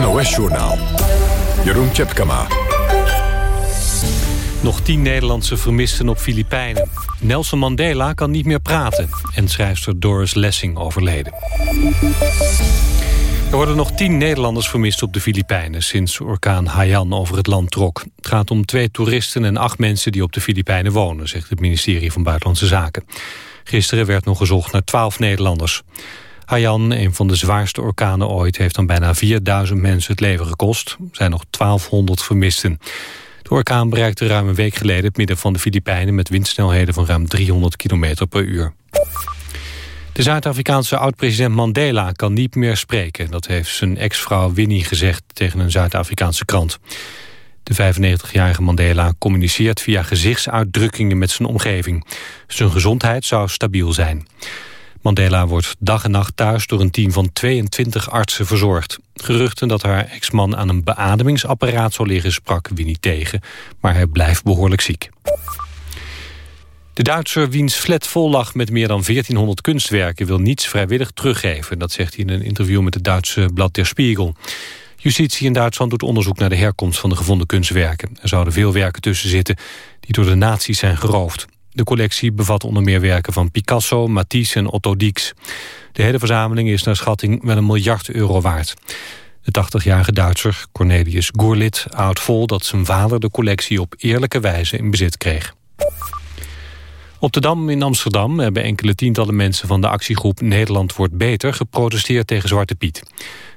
NOS-journaal. Jeroen Tjepkama. Nog tien Nederlandse vermisten op Filipijnen. Nelson Mandela kan niet meer praten. En schrijfster Doris Lessing overleden. Er worden nog tien Nederlanders vermist op de Filipijnen... sinds orkaan Haiyan over het land trok. Het gaat om twee toeristen en acht mensen die op de Filipijnen wonen... zegt het ministerie van Buitenlandse Zaken. Gisteren werd nog gezocht naar twaalf Nederlanders. Haiyan, een van de zwaarste orkanen ooit... heeft dan bijna 4000 mensen het leven gekost. Er zijn nog 1200 vermisten. De orkaan bereikte ruim een week geleden het midden van de Filipijnen... met windsnelheden van ruim 300 km per uur. De Zuid-Afrikaanse oud-president Mandela kan niet meer spreken. Dat heeft zijn ex-vrouw Winnie gezegd tegen een Zuid-Afrikaanse krant. De 95-jarige Mandela communiceert via gezichtsuitdrukkingen met zijn omgeving. Zijn gezondheid zou stabiel zijn. Mandela wordt dag en nacht thuis door een team van 22 artsen verzorgd. Geruchten dat haar ex-man aan een beademingsapparaat zou liggen sprak Winnie tegen, maar hij blijft behoorlijk ziek. De Duitser wiens flat vol lag met meer dan 1400 kunstwerken... wil niets vrijwillig teruggeven. Dat zegt hij in een interview met het Duitse blad Der Spiegel. Justitie in Duitsland doet onderzoek naar de herkomst van de gevonden kunstwerken. Er zouden veel werken tussen zitten die door de nazi's zijn geroofd. De collectie bevat onder meer werken van Picasso, Matisse en Otto Dix. De hele verzameling is naar schatting wel een miljard euro waard. De 80-jarige Duitser Cornelius Goerlit houdt vol dat zijn vader de collectie op eerlijke wijze in bezit kreeg. Op de Dam in Amsterdam hebben enkele tientallen mensen van de actiegroep Nederland wordt beter geprotesteerd tegen Zwarte Piet.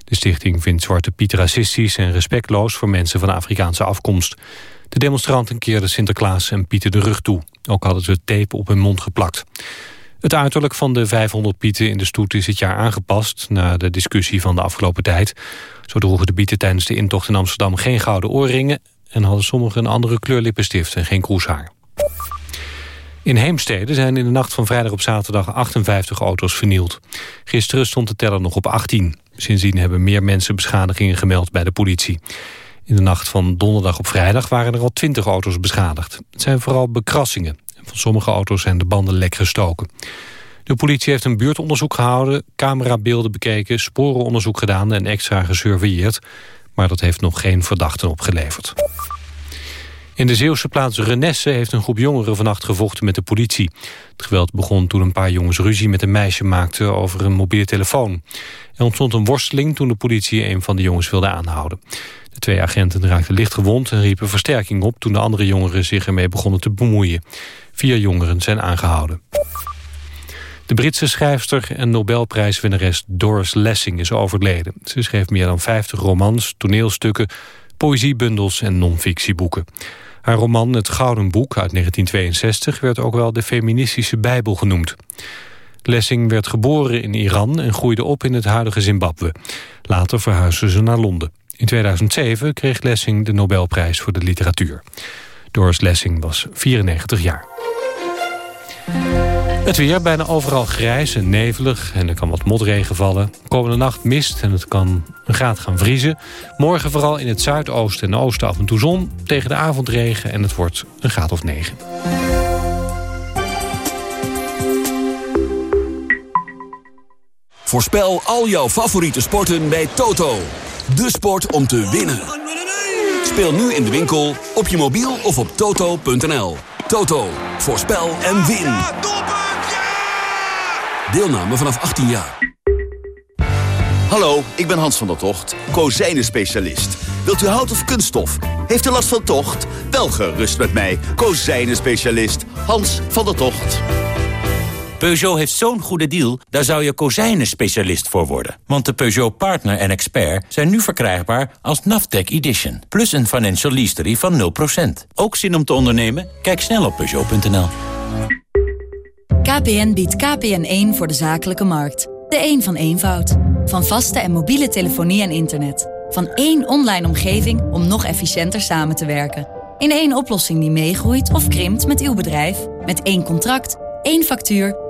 De stichting vindt Zwarte Piet racistisch en respectloos voor mensen van Afrikaanse afkomst. De demonstranten keerden Sinterklaas en Pieten de rug toe. Ook hadden ze tape op hun mond geplakt. Het uiterlijk van de 500 pieten in de stoet is dit jaar aangepast... na de discussie van de afgelopen tijd. Zo droegen de pieten tijdens de intocht in Amsterdam geen gouden oorringen... en hadden sommigen een andere kleur lippenstift en geen kroeshaar. In Heemstede zijn in de nacht van vrijdag op zaterdag 58 auto's vernield. Gisteren stond de teller nog op 18. Sindsdien hebben meer mensen beschadigingen gemeld bij de politie. In de nacht van donderdag op vrijdag waren er al 20 auto's beschadigd. Het zijn vooral bekrassingen. Van sommige auto's zijn de banden lek gestoken. De politie heeft een buurtonderzoek gehouden, camerabeelden bekeken... sporenonderzoek gedaan en extra gesurveilleerd. Maar dat heeft nog geen verdachten opgeleverd. In de Zeeuwse plaats Renesse heeft een groep jongeren vannacht gevochten met de politie. Het geweld begon toen een paar jongens ruzie met een meisje maakten over een mobiele telefoon. Er ontstond een worsteling toen de politie een van de jongens wilde aanhouden. Twee agenten raakten licht gewond en riepen versterking op... toen de andere jongeren zich ermee begonnen te bemoeien. Vier jongeren zijn aangehouden. De Britse schrijfster en Nobelprijswinnares Doris Lessing is overleden. Ze schreef meer dan 50 romans, toneelstukken, poëziebundels en non-fictieboeken. Haar roman Het Gouden Boek uit 1962 werd ook wel de feministische bijbel genoemd. Lessing werd geboren in Iran en groeide op in het huidige Zimbabwe. Later verhuisde ze naar Londen. In 2007 kreeg Lessing de Nobelprijs voor de literatuur. Doris Lessing was 94 jaar. Het weer bijna overal grijs en nevelig en er kan wat motregen vallen. Komende nacht mist en het kan een graad gaan vriezen. Morgen vooral in het zuidoosten en oosten af en toe zon. Tegen de avond regen en het wordt een graad of 9. Voorspel al jouw favoriete sporten bij Toto. De sport om te winnen. Speel nu in de winkel, op je mobiel of op toto.nl. Toto, voorspel en win. Deelname vanaf 18 jaar. Hallo, ik ben Hans van der Tocht, kozijnen-specialist. Wilt u hout of kunststof? Heeft u last van tocht? Wel gerust met mij, kozijnen-specialist Hans van der Tocht. Peugeot heeft zo'n goede deal, daar zou je kozijnen-specialist voor worden. Want de Peugeot Partner en Expert zijn nu verkrijgbaar als Naftec Edition. Plus een financial lease van 0%. Ook zin om te ondernemen? Kijk snel op Peugeot.nl. KPN biedt KPN1 voor de zakelijke markt. De een van eenvoud. Van vaste en mobiele telefonie en internet. Van één online omgeving om nog efficiënter samen te werken. In één oplossing die meegroeit of krimpt met uw bedrijf. Met één contract, één factuur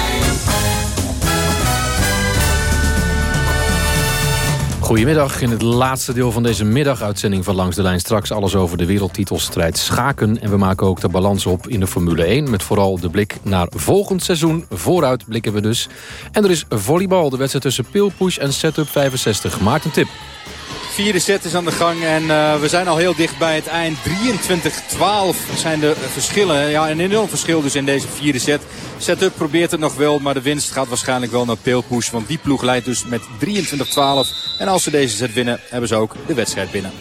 Goedemiddag. In het laatste deel van deze middaguitzending van Langs de Lijn... straks alles over de wereldtitelstrijd schaken. En we maken ook de balans op in de Formule 1... met vooral de blik naar volgend seizoen. Vooruit blikken we dus. En er is volleybal, de wedstrijd tussen Pilpush en Setup 65. Maarten Tip. Vierde set is aan de gang en uh, we zijn al heel dicht bij het eind. 23-12 zijn de verschillen. Ja, een enorm verschil dus in deze vierde set. Setup probeert het nog wel, maar de winst gaat waarschijnlijk wel naar Peelpush. Want die ploeg leidt dus met 23-12. En als ze deze set winnen, hebben ze ook de wedstrijd binnen.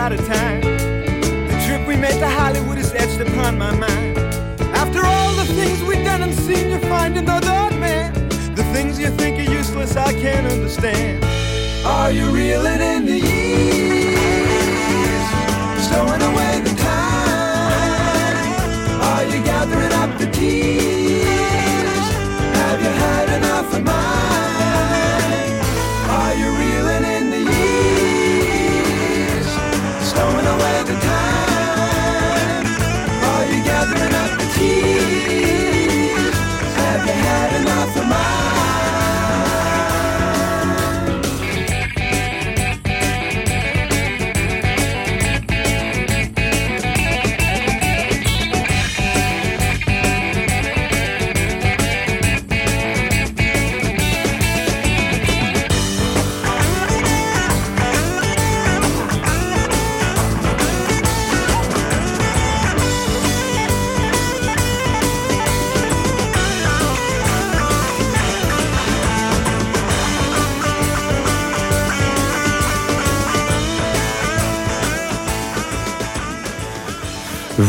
out of time. The trip we made to Hollywood is etched upon my mind. After all the things we've done and seen, you're finding the odd man. The things you think are useless, I can't understand. Are you reeling in the ease? Stowing away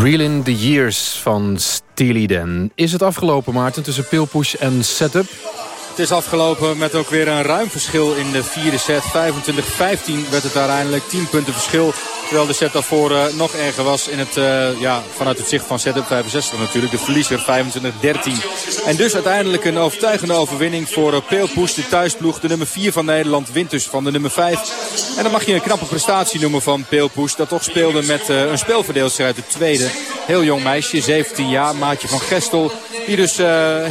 Years van Steely Dan. Is het afgelopen, Maarten, tussen Pilpush en Setup? Het is afgelopen met ook weer een ruim verschil in de vierde set. 25-15 werd het uiteindelijk 10 punten verschil. Terwijl de set daarvoor uh, nog erger was in het, uh, ja, vanuit het zicht van setup 65 natuurlijk. De verliezer 25-13. En dus uiteindelijk een overtuigende overwinning voor uh, Peelpoes, de thuisploeg. De nummer 4 van Nederland wint dus van de nummer 5. En dan mag je een knappe prestatie noemen van Peelpoes. Dat toch speelde met een speelverdeelster uit de tweede. Heel jong meisje, 17 jaar, maatje van Gestel. Die dus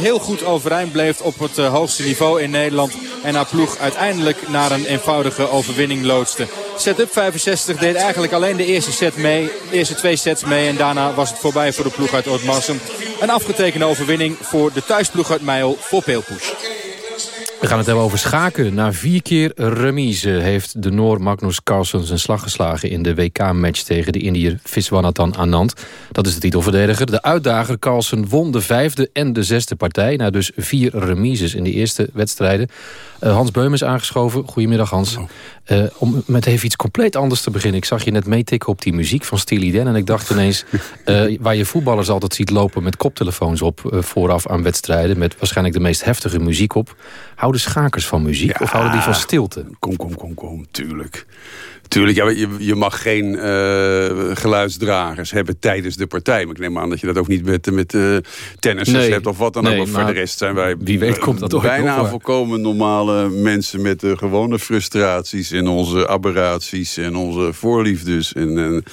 heel goed overeind bleef op het hoogste niveau in Nederland. En haar ploeg uiteindelijk naar een eenvoudige overwinning loodste. Setup 65 deed eigenlijk alleen de eerste set mee. De eerste twee sets mee. En daarna was het voorbij voor de ploeg uit Ootmarsum. Een afgetekende overwinning voor de thuisploeg uit Meijel voor Peelpoes. We gaan het hebben over schaken. Na vier keer remise heeft de Noor Magnus Carlsen zijn slag geslagen... in de WK-match tegen de Indiër Viswanathan Anand. Dat is de titelverdediger. De uitdager Carlsen won de vijfde en de zesde partij... na dus vier remises in de eerste wedstrijden. Uh, Hans Beum is aangeschoven. Goedemiddag Hans. Uh, om met even iets compleet anders te beginnen. Ik zag je net meetikken op die muziek van Steely Dan... en ik dacht ineens, uh, waar je voetballers altijd ziet lopen... met koptelefoons op vooraf aan wedstrijden... met waarschijnlijk de meest heftige muziek op... Houden schakers van muziek of houden die van stilte? Kom, kom, kom, kom, tuurlijk. Tuurlijk, ja, je, je mag geen uh, geluidsdragers hebben tijdens de partij. Maar ik neem aan dat je dat ook niet met, met uh, tennissers hebt of wat dan ook. voor de rest zijn wij wie weet komt dat bijna volkomen normale mensen... met de gewone frustraties en onze aberraties en onze voorliefdes. En, en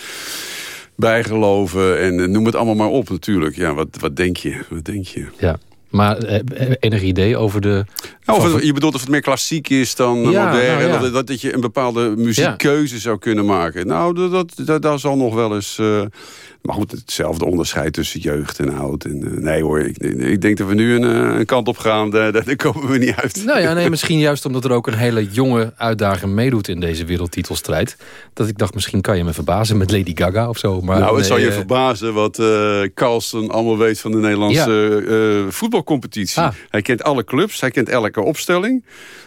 bijgeloven en noem het allemaal maar op natuurlijk. Ja, wat, wat denk je? Wat denk je? Ja. Maar eh, enig idee over de... Nou, je bedoelt of het meer klassiek is dan ja, modern. Nou dat, dat, je een bepaalde muziekkeuze zou kunnen maken. Nou, dat, dat, dat, zal nog wel eens... Uh, maar goed, hetzelfde onderscheid tussen jeugd en oud. En, uh, nee hoor, ik, ik, denk dat we nu een, een kant op gaan. Daar, daar, komen we niet uit. Nou ja, nee, misschien juist omdat er ook een hele jonge uitdager meedoet in deze wereldtitelstrijd. Dat ik dacht, misschien kan je me verbazen met Lady Gaga of zo. Maar nou, het zal je verbazen wat uh, Carlsen allemaal weet van de Nederlandse ja. voetbalcompetitie. Ah. Hij kent alle clubs, hij kent elke opstelling.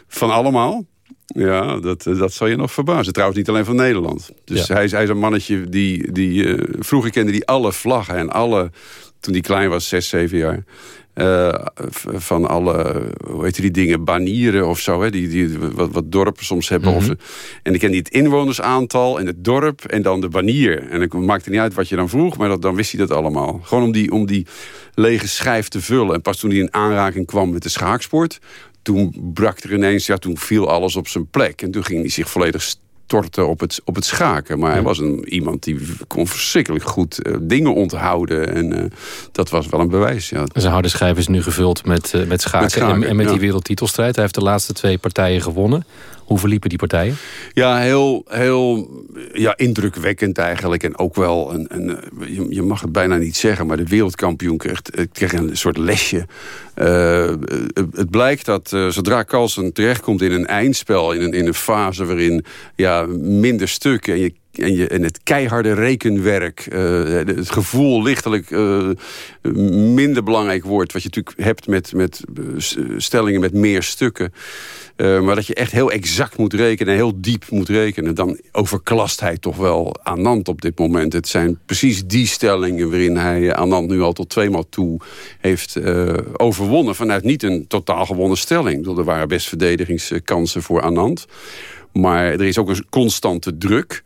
Van allemaal. Ja, dat, eh, dat zal je nog verbazen. Trouwens niet alleen van Nederland. Dus hij, is, hij is een mannetje die... die uh, vroeger kende die alle vlaggen en alle... Toen hij klein was, zes, zeven jaar... Uh, van alle, hoe heet die dingen, banieren of zo. Hè, die, die, wat, wat dorpen soms hebben. Mm -hmm. of, en ik ken het inwonersaantal en het dorp en dan de banier. En het maakte niet uit wat je dan vroeg, maar dat, dan wist hij dat allemaal. Gewoon om die, om die lege schijf te vullen. En pas toen hij in aanraking kwam met de schaaksport toen brak er ineens, ja, toen viel alles op zijn plek. En toen ging hij zich volledig storten op het, op het schaken. Maar hij was een, iemand die kon verschrikkelijk goed uh, dingen onthouden. En uh, dat was wel een bewijs, ja. Zijn harde schijf is nu gevuld met, uh, met schaken, met schaken en, en, met ja. die wereldtitelstrijd. Hij heeft de laatste twee partijen gewonnen. Hoe verliepen die partijen? Ja, heel, heel ja, indrukwekkend eigenlijk. En ook wel, een, een, je, je mag het bijna niet zeggen... maar de wereldkampioen kreeg, kreeg een soort lesje. Uh, het blijkt dat zodra Carlsen terechtkomt in een eindspel... in een, in een fase waarin ja, minder stukken... en je en, je, en het keiharde rekenwerk, uh, het gevoel lichtelijk uh, minder belangrijk wordt... wat je natuurlijk hebt met, met stellingen met meer stukken... Maar dat je echt heel exact moet rekenen, heel diep moet rekenen... dan overklast hij toch wel Anand op dit moment. Het zijn precies die stellingen waarin hij Anand nu al tot tweemaal toe heeft overwonnen... vanuit niet een totaal gewonnen stelling. Er waren best verdedigingskansen voor Anand. Maar er is ook een constante druk...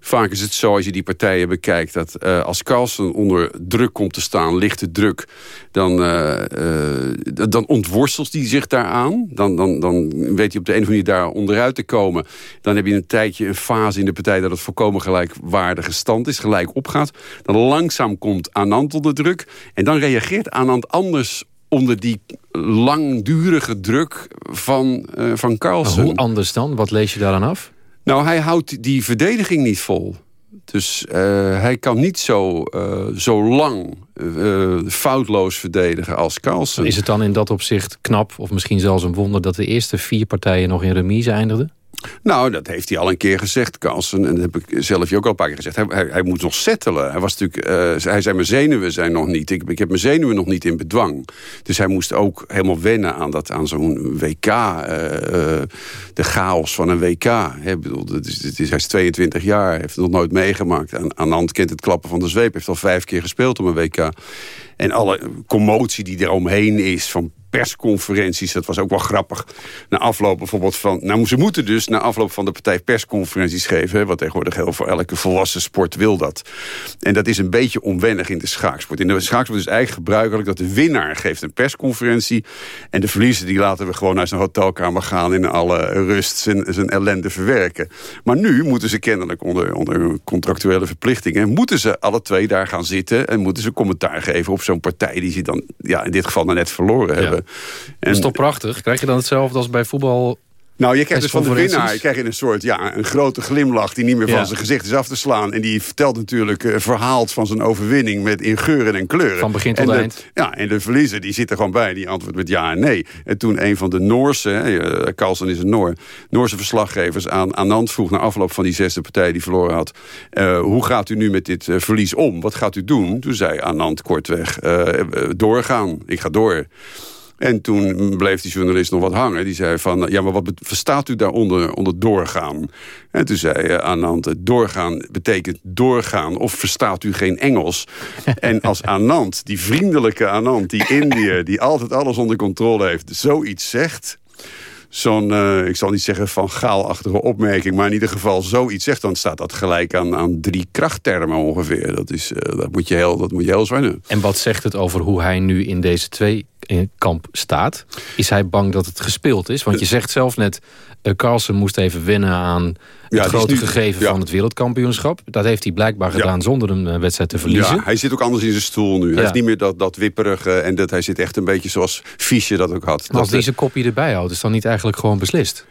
Vaak is het zo, als je die partijen bekijkt... dat uh, als Carlsen onder druk komt te staan, lichte druk... dan, uh, uh, dan ontworstelt hij zich daaraan. Dan, dan, dan weet hij op de een of andere manier daar onderuit te komen. Dan heb je een tijdje een fase in de partij... dat het volkomen gelijkwaardige stand is, gelijk opgaat. Dan langzaam komt Anand onder druk. En dan reageert Anand anders onder die langdurige druk van, uh, van Carlsen. Hoe anders dan? Wat lees je daaraan af? Nou, hij houdt die verdediging niet vol. Dus uh, hij kan niet zo, uh, zo lang uh, foutloos verdedigen als Carlsen. Is het dan in dat opzicht knap, of misschien zelfs een wonder... dat de eerste vier partijen nog in remise eindigden? Nou, dat heeft hij al een keer gezegd, Carlsen. En dat heb ik zelf ook al een paar keer gezegd. Hij, hij, moet nog settelen. Hij, was natuurlijk, uh, hij zei, mijn zenuwen zijn nog niet. Ik, ik heb mijn zenuwen nog niet in bedwang. Dus hij moest ook helemaal wennen aan, dat, aan zo'n WK. Uh, uh, de chaos van een WK. Bedoel, is, is, hij is 22 jaar, heeft het nog nooit meegemaakt. Aan, aan de hand kent het klappen van de zweep. Heeft al vijf keer gespeeld op een WK. En alle commotie die eromheen is van persconferenties. Dat was ook wel grappig. Na afloop bijvoorbeeld van... Nou, ze moeten dus na afloop van de partij persconferenties geven. Hè, wat tegenwoordig heel voor elke volwassen sport wil dat. En dat is een beetje onwennig in de schaaksport. In de schaaksport is eigenlijk gebruikelijk dat de winnaar geeft een persconferentie. En de verliezer die laten we gewoon naar zijn hotelkamer gaan... in alle rust zijn, zijn ellende verwerken. Maar nu moeten ze kennelijk onder, onder contractuele verplichtingen... moeten ze alle twee daar gaan zitten... en moeten ze commentaar geven op zo'n partij... die ze dan ja, in dit geval net verloren hebben. En, dat is toch prachtig? Krijg je dan hetzelfde als bij voetbal Nou, je krijgt dus van de winnaar je krijgt een soort ja, een grote glimlach... die niet meer van zijn gezicht is af te slaan. En die vertelt natuurlijk, uh, verhaalt van zijn overwinning... Met, in geuren en kleuren. Van begin tot eind. Ja, en de verliezer die zit er gewoon bij. Die antwoordt met ja en nee. En toen een van de Noorse, uh, Carlsen is een Noor... Noorse verslaggevers aan Anand vroeg... na afloop van die zesde partij die verloren had... Uh, hoe gaat u nu met dit verlies om? Wat gaat u doen? Toen zei Anand kortweg, doorgaan. Ik ga door. En toen bleef die journalist nog wat hangen. Die zei van, ja, maar wat verstaat u daaronder onder doorgaan? En toen zei uh, Anand, doorgaan betekent doorgaan. Of verstaat u geen Engels? en als Anand, die vriendelijke Anand, die Indiër... die altijd alles onder controle heeft, zoiets zegt zo'n, uh, ik zal niet zeggen van gaalachtige opmerking... maar in ieder geval zoiets zegt... dan staat dat gelijk aan, aan drie krachttermen ongeveer. Dat, is, uh, dat, moet je heel, dat moet je heel doen. En wat zegt het over hoe hij nu in deze twee kamp staat? Is hij bang dat het gespeeld is? Want je zegt zelf net... Uh, Carlsen moest even winnen aan het grote gegeven van het wereldkampioenschap. Dat heeft hij blijkbaar gedaan zonder een wedstrijd te verliezen. Ja, hij zit ook anders in zijn stoel nu. Hij is niet meer dat, dat wipperige en dat, hij zit echt een beetje zoals Fischer dat ook had. Maar als hij zijn kopje erbij houdt, is dan niet eigenlijk gewoon beslist?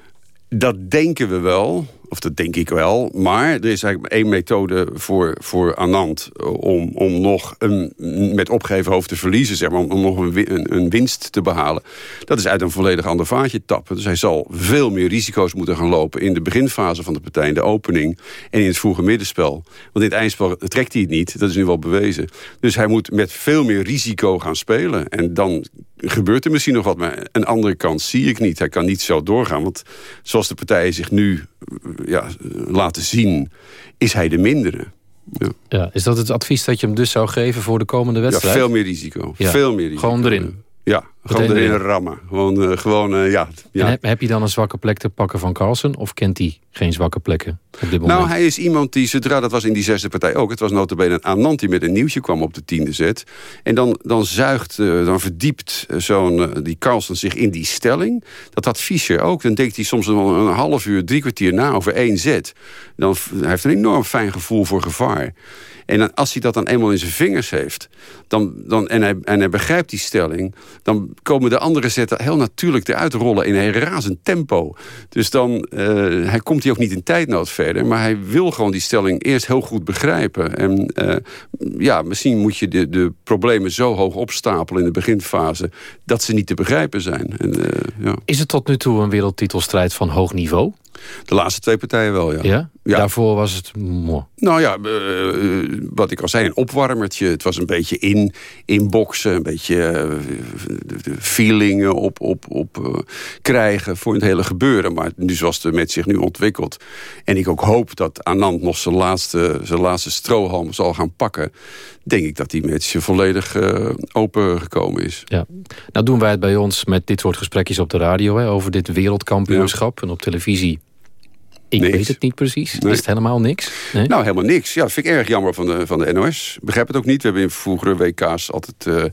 Dat denken we wel. Of dat denk ik wel. Maar er is eigenlijk één methode voor, voor Anand... Eh, om, om nog een, met opgeheven hoofd te verliezen. Zeg maar, om nog een, een, winst te behalen. Dat is uit een volledig ander vaatje tappen. Dus hij zal veel meer risico's moeten gaan lopen... in de beginfase van de partij, in de opening... en in het vroege middenspel. Want in het eindspel trekt hij het niet. Dat is nu wel bewezen. Dus hij moet met veel meer risico gaan spelen. En dan gebeurt er misschien nog wat. Maar een andere kant zie ik niet. Hij kan niet zo doorgaan. Want zoals de partijen zich nu ja, laten zien, is hij de mindere. Ja. ja. is dat het advies dat je hem dus zou geven voor de komende wedstrijd? Ja, veel meer risico. Veel meer risico. Gewoon erin. Ja, gewoon erin rammen. Gewoon, uh, gewoon uh, ja. ja. Heb, heb, je dan een zwakke plek te pakken van Carlsen? Of kent hij geen zwakke plekken op dit moment? Nou, hij is iemand die, zodra dat was in die zesde partij ook... het was notabene een Anand die met een nieuwtje kwam op de tiende zet. En dan, dan zuigt, uh, dan verdiept zo'n die Carlsen zich in die stelling. Dat had Fischer ook. Dan denkt hij soms een, een half uur, drie kwartier na over één zet. Dan, hij heeft een enorm fijn gevoel voor gevaar. En als hij dat dan eenmaal in zijn vingers heeft... Dan, dan, en, hij, en hij begrijpt die stelling... dan komen de andere zetten heel natuurlijk eruit rollen... in een razend tempo. Dus dan uh, hij komt hij ook niet in tijdnood verder... maar hij wil gewoon die stelling eerst heel goed begrijpen. En uh, ja, misschien moet je de, de problemen zo hoog opstapelen... in de beginfase dat ze niet te begrijpen zijn. En, uh, ja. Is het tot nu toe een wereldtitelstrijd van hoog niveau? De laatste twee partijen wel, ja. Ja? Daarvoor was het mooi. Nou ja, uh, wat ik al zei, een opwarmertje. Het was een beetje in, inboxen, een beetje uh, de feelingen op, op, op uh, krijgen voor het hele gebeuren. Maar nu zoals de met zich nu ontwikkelt. En ik ook hoop dat Anand nog zijn laatste, zijn laatste strohalm zal gaan pakken. Denk ik dat die match volledig open gekomen is. Ja. Nou doen wij het bij ons met dit soort gesprekjes op de radio. Hè, over dit wereldkampioenschap. En op televisie ik weet het niet precies. Is het helemaal niks? Nee? Nou, helemaal niks. Ja, vind ik erg jammer van de, van de NOS. Begrijp het ook niet. We hebben in vroegere WK's altijd uh,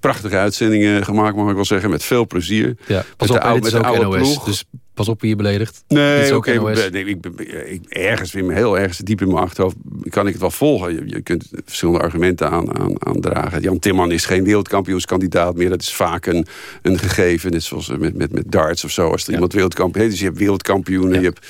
prachtige uitzendingen gemaakt, mag ik wel zeggen. Met veel plezier. Ja, pas op, met de oude NOS, ploeg. Dus pas op wie je beledigt. Nee, oké. Okay, nee, ik, ik, ergens, heel ergens diep in mijn achterhoofd kan ik het wel volgen. Je, je kunt verschillende argumenten aan, aan, aandragen. Jan Timman is geen wereldkampioenskandidaat meer. Dat is vaak een, een gegeven. Net zoals met, met, met darts of zo. Als er iemand wereldkampioen is. Dus je hebt wereldkampioenen. Je, hebt,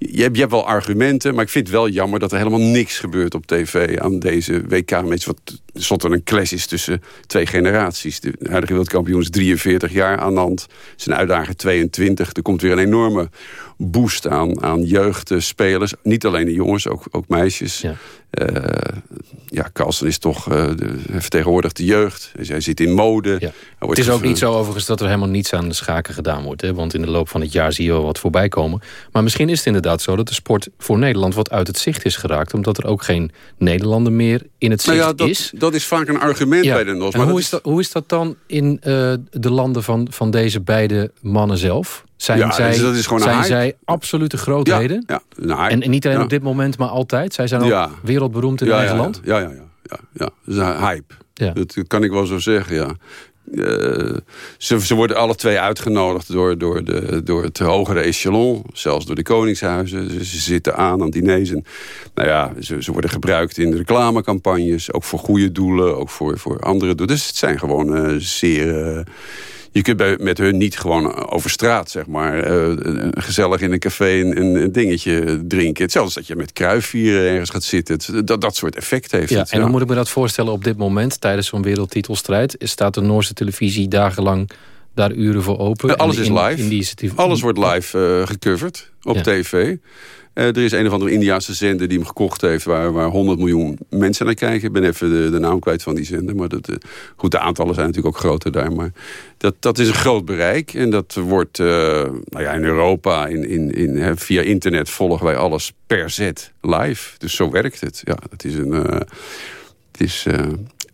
je, hebt, je hebt wel argumenten. Maar ik vind het wel jammer dat er helemaal niks gebeurt op tv aan deze WK-match. Wat soort een clash is tussen twee generaties. De huidige wereldkampioen is 43 jaar aan land. Zijn uitdager 22. Er komt weer een enorme boost aan, aan jeugdspelers. Niet alleen de jongens, ook, ook meisjes. Ja. Uh, ja, Carlsen is toch uh, de, vertegenwoordigt de jeugd. Hij zit in mode. Ja. Het is ook niet zo overigens dat er helemaal niets aan de schaken gedaan wordt. Hè? Want in de loop van het jaar zie je wel wat voorbij komen. Maar misschien is het inderdaad zo dat de sport voor Nederland wat uit het zicht is geraakt. Omdat er ook geen Nederlander meer in het zicht nou ja, dat, is. Dat is vaak een argument bij de NOS. Maar hoe, is dat, hoe is dat dan in uh, de landen van, van deze beide mannen zelf? Zijn, ja, zij, dat is gewoon zijn zij absolute grootheden? Ja, ja. En, en, niet alleen op dit moment, maar altijd? Zij zijn ook wereldberoemd in eigen land? Ja, ja, ja. ja, ja. Dat is een hype. Dat kan ik wel zo zeggen, ja. Uh, ze, ze, worden alle twee uitgenodigd door, door, de, door het hogere echelon. Zelfs door de koningshuizen. Ze, ze zitten aan aan diners. En, nou ja, ze, ze, worden gebruikt in reclamecampagnes. Ook voor goede doelen. Ook voor, voor andere doelen. Dus het zijn gewoon uh, zeer... Uh, je kunt bij, met hun niet gewoon over straat, zeg maar, gezellig in een café een, een, dingetje drinken. Hetzelfde dat je met kruifvieren ergens gaat zitten. dat, dat soort effect heeft ja, En dan moet ik me dat voorstellen op dit moment, tijdens zo'n wereldtitelstrijd, staat de Noorse televisie dagenlang daar uren voor open. alles is live. alles wordt live gecoverd op tv. Eh, er is een of andere Indiaanse zender die hem gekocht heeft... waar, waar 100 miljoen mensen naar kijken. Ik ben even de, de naam kwijt van die zender. Maar dat, uh, goed, de aantallen zijn natuurlijk ook groter daar. Maar dat, dat is een groot bereik. En dat wordt uh, nou ja, in Europa, in, in, in, via internet volgen wij alles per zet live. Dus zo werkt het. Ja, het is een... het is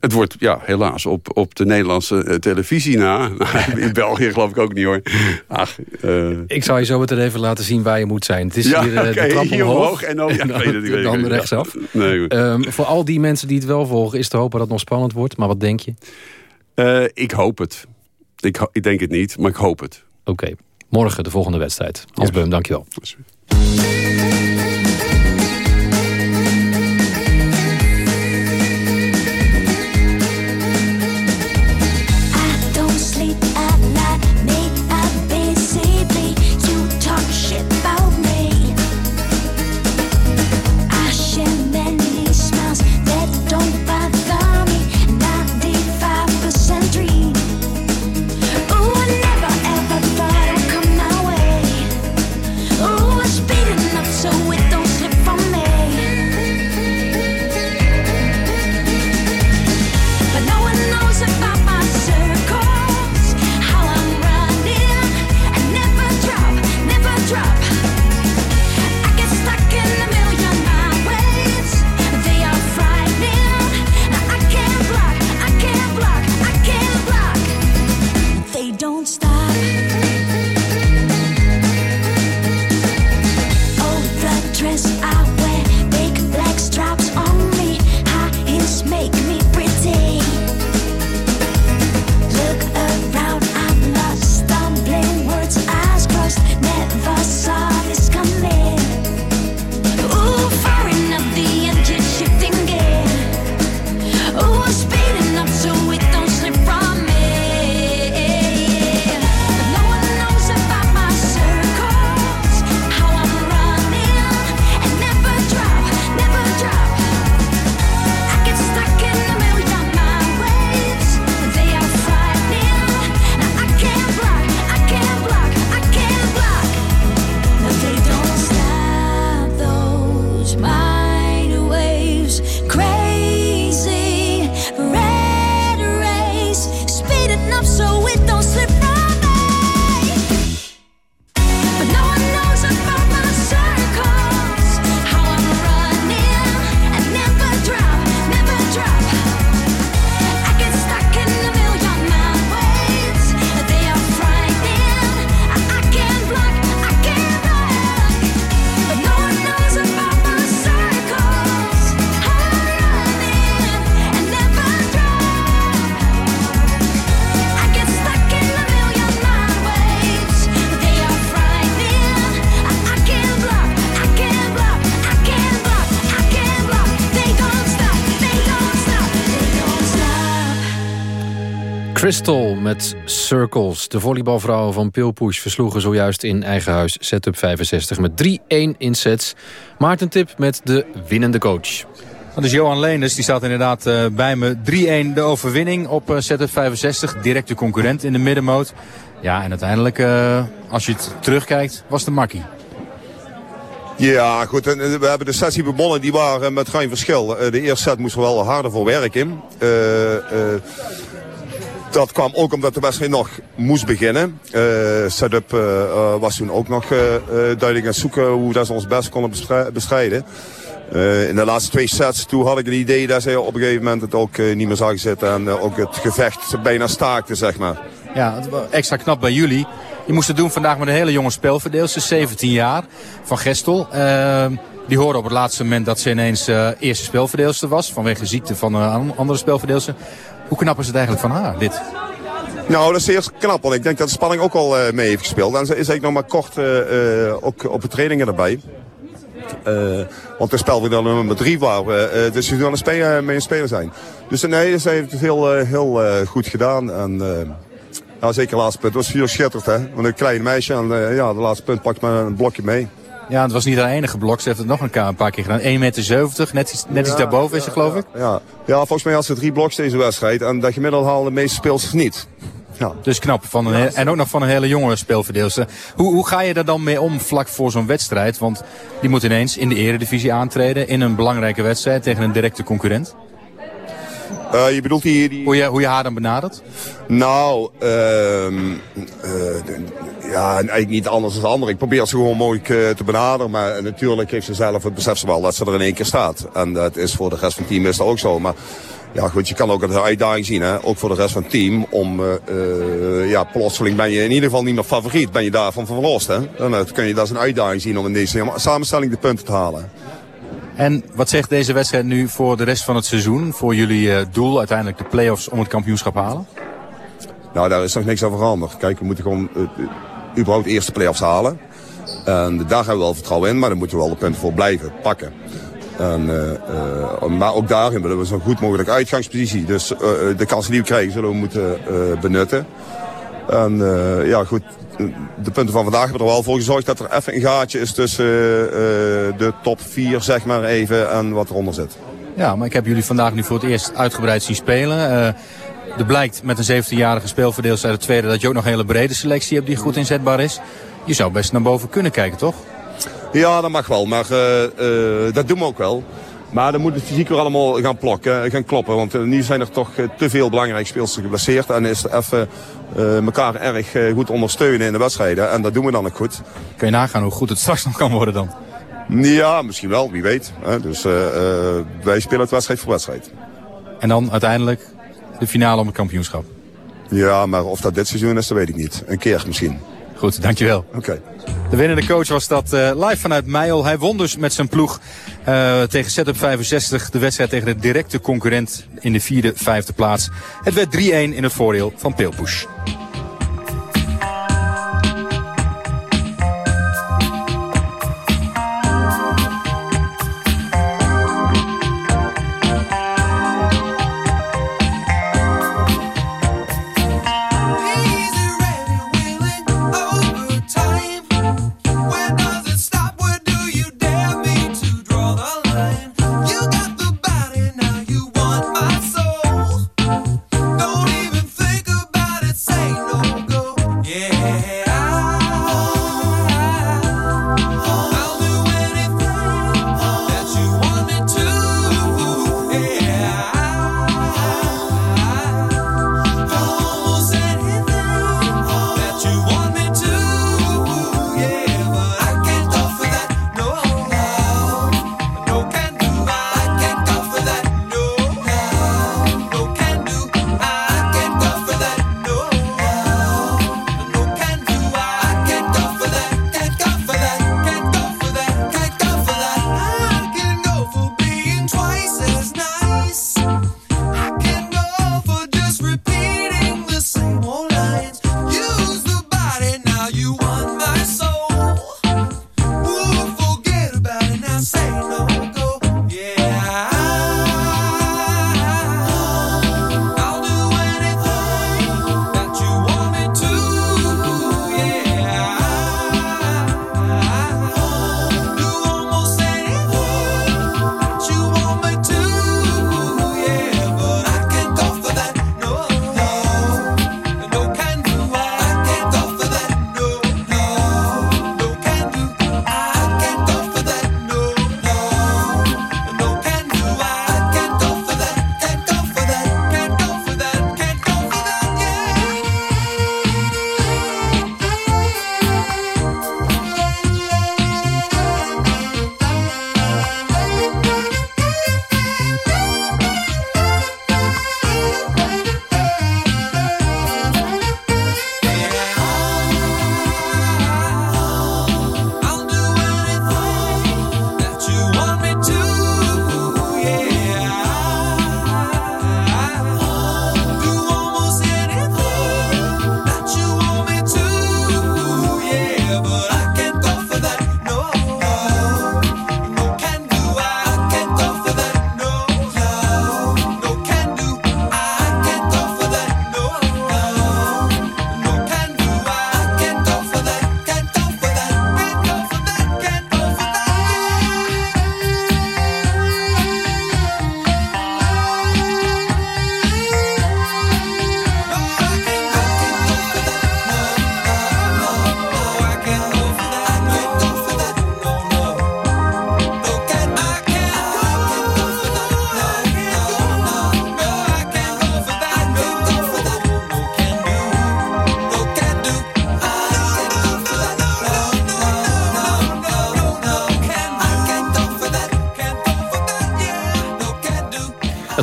het wordt ja, helaas op, op de Nederlandse uh, televisie na. In België geloof ik ook niet hoor. Ach, uh... Ik zal je zo meteen even laten zien waar je moet zijn. Het is ja, hier uh, okay, de trap hier omhoog. En dan, en dan, rechtsaf. Nee, um, voor al die mensen die het wel volgen is te hopen dat het nog spannend wordt. Maar wat denk je? ik hoop het. Ik, ik denk het niet, maar ik hoop het. Oké, okay. morgen de volgende wedstrijd. Hans ja. Beum, dankjewel. Crystal met Circles. De volleybalvrouwen van Pilpush versloegen zojuist in eigen huis setup 65 met 3-1 in sets. Maarten Tip met de winnende coach. Dat is Johan Leenes, die staat inderdaad uh, bij me. 3-1 de overwinning op uh, setup 65. Directe concurrent in de middenmoot. Ja, en uiteindelijk, uh, als je het terugkijkt, was de makkie. Ja, goed. We hebben de sessie begonnen. Die waren met geen verschil. De eerste set moesten we wel harder voor werken. Uh, dat kwam ook omdat de wedstrijd nog moest beginnen. Uh, setup uh, was toen ook nog duidelijk aan zoeken hoe dat ze ons best konden bestrijden. in de laatste twee sets toen had ik het idee dat ze op een gegeven moment het ook niet meer zagen zitten. En ook het gevecht bijna staakte, zeg maar. Ja, extra knap bij jullie. Je moest het doen vandaag met een hele jonge speelverdeelster, 17 jaar, van Gestel. Ehm, die hoorde op het laatste moment dat ze ineens eerste speelverdeelster was. Vanwege ziekte van een andere speelverdeelster. Hoe knap is het eigenlijk van haar, dit? Nou, dat is eerst knap, want ik denk dat de spanning ook al uh, mee heeft gespeeld. En ze is eigenlijk nog maar kort uh, ook op de trainingen erbij. want de spel dan nummer drie waren. dus ze gaan een mee een speler zijn. Dus nee, ze heeft het heel, heel goed gedaan. En Ja, zeker laatste punt. Het was vier schitterend, hè. Want een klein meisje en ja, de laatste punt pakt me een blokje mee. Ja, het was niet haar enige blok. Ze heeft het nog een, paar keer gedaan. 1,70 meter, net iets, net iets daarboven is ze, geloof ik. Ja. ja, volgens mij had ze drie bloks deze wedstrijd. En dat gemiddeld halen de meeste speelsters niet. Ja. Dus knap. Van een, en ook nog van een hele jonge speelverdeelster. Hoe, hoe ga je daar dan mee om vlak voor zo'n wedstrijd? Want die moet ineens in de eredivisie aantreden. In een belangrijke wedstrijd tegen een directe concurrent. Uh, je bedoelt die, die... Hoe, je, hoe je haar dan benadert? Nou, uh, uh, ja, eigenlijk niet anders dan anderen. Ik probeer ze gewoon mooi te benaderen. Maar natuurlijk heeft ze zelf het besef wel dat ze er in één keer staat. En dat is voor de rest van het team is dat ook zo. Maar ja, goed, je kan ook een uitdaging zien, hè? ook voor de rest van het team. Om, uh, uh, ja, plotseling ben je in ieder geval niet meer favoriet. Ben je daarvan verlost, hè? Dan kun je dat als een uitdaging zien om in deze samenstelling de punten te halen. En wat zegt deze wedstrijd nu voor de rest van het seizoen? Voor jullie doel uiteindelijk de play-offs om het kampioenschap halen? Nou, daar is nog niks over veranderd. Kijk, we moeten gewoon überhaupt eerst de play-offs halen. En daar hebben we wel vertrouwen in, maar dan moeten we wel de punten voor blijven pakken. En, uh, maar ook daarin willen we zo'n goed mogelijk uitgangspositie. Dus uh, de kansen die we krijgen zullen we moeten benutten. En ja, goed, de punten van vandaag hebben er wel voor gezorgd dat er even een gaatje is tussen de top 4, zeg maar even, en wat eronder zit. Ja, maar ik heb jullie vandaag nu voor het eerst uitgebreid zien spelen. er blijkt met een 17-jarige speelverdeelster uit de tweede dat je ook nog een hele brede selectie hebt die goed inzetbaar is. Je zou best naar boven kunnen kijken, toch? Ja, dat mag wel, maar uh, uh, dat doen we ook wel. Maar dan moet het fysiek weer allemaal gaan, plokken, gaan kloppen. Want nu zijn er toch te veel belangrijke speelsters geblesseerd. En is even elkaar erg goed ondersteunen in de wedstrijden. En dat doen we dan ook goed. Kun je nagaan hoe goed het straks nog kan worden dan? Ja, misschien wel, wie weet. Dus wij spelen het wedstrijd voor wedstrijd. En dan uiteindelijk de finale om het kampioenschap? Ja, maar of dat dit seizoen is, dat weet ik niet. Een keer misschien. Goed, dankjewel. Oké. De winnende coach was dat uh, live vanuit Meijel. Hij won dus met zijn ploeg uh, tegen Setup 65 de wedstrijd tegen de directe concurrent in de vierde, vijfde plaats. Het werd 3-1 in het voordeel van Peelpush.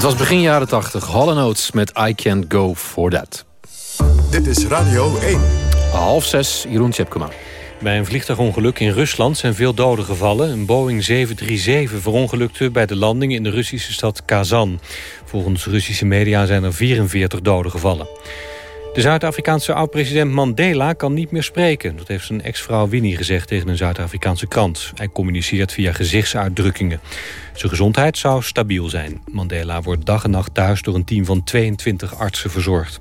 Het was begin jaren 80. Hall Oates met I Can't Go For That. Dit is Radio 1. Half zes, Jeroen Tjepkema. Bij een vliegtuigongeluk in Rusland zijn veel doden gevallen. Een Boeing 737 verongelukte bij de landing in de Russische stad Kazan. Volgens Russische media zijn er 44 doden gevallen. De Zuid-Afrikaanse oud-president Mandela kan niet meer spreken. Dat heeft zijn ex-vrouw Winnie gezegd tegen een Zuid-Afrikaanse krant. Hij communiceert via gezichtsuitdrukkingen. Zijn gezondheid zou stabiel zijn. Mandela wordt dag en nacht thuis door een team van 22 artsen verzorgd.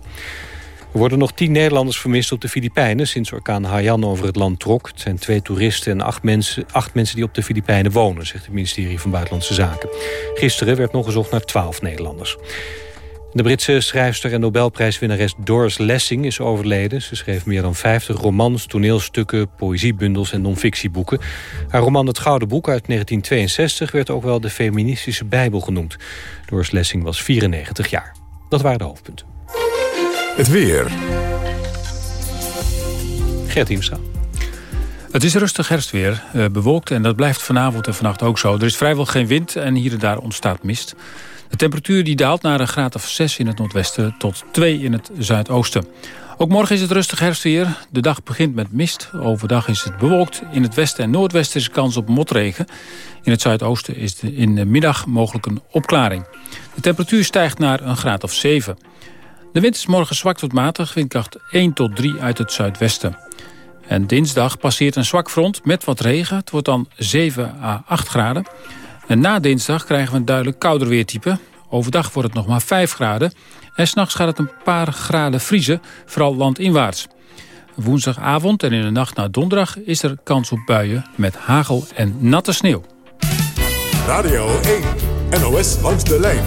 Er worden nog tien Nederlanders vermist op de Filipijnen... sinds orkaan Haiyan over het land trok. Het zijn twee toeristen en acht mensen, acht mensen die op de Filipijnen wonen... zegt het ministerie van Buitenlandse Zaken. Gisteren werd nog gezocht naar twaalf Nederlanders. De Britse schrijfster en Nobelprijswinnares Doris Lessing is overleden. Ze schreef meer dan 50 romans, toneelstukken, poëziebundels en non-fictieboeken. Haar roman Het Gouden Boek uit 1962 werd ook wel de feministische bijbel genoemd. Doris Lessing was 94 jaar. Dat waren de hoofdpunten. Het weer. Gert Hiemstra. Het is rustig herfstweer, eh, bewolkt en dat blijft vanavond en vannacht ook zo. Er is vrijwel geen wind en hier en daar ontstaat mist. De temperatuur die daalt naar een graad of 6 in het noordwesten tot 2 in het zuidoosten. Ook morgen is het rustig herfstweer. De dag begint met mist. Overdag is het bewolkt. In het westen en noordwesten is kans op motregen. In het zuidoosten is in de middag mogelijk een opklaring. De temperatuur stijgt naar een graad of 7. De wind is morgen zwak tot matig, windkracht 1 tot 3 uit het zuidwesten. En dinsdag passeert een zwak front met wat regen. Het wordt dan 7 à 8 graden. En na dinsdag krijgen we een duidelijk kouder weertype. Overdag wordt het nog maar 5 graden. En s'nachts gaat het een paar graden vriezen, vooral landinwaarts. Woensdagavond en in de nacht naar donderdag is er kans op buien met hagel en natte sneeuw. Radio 1, NOS langs de lijn.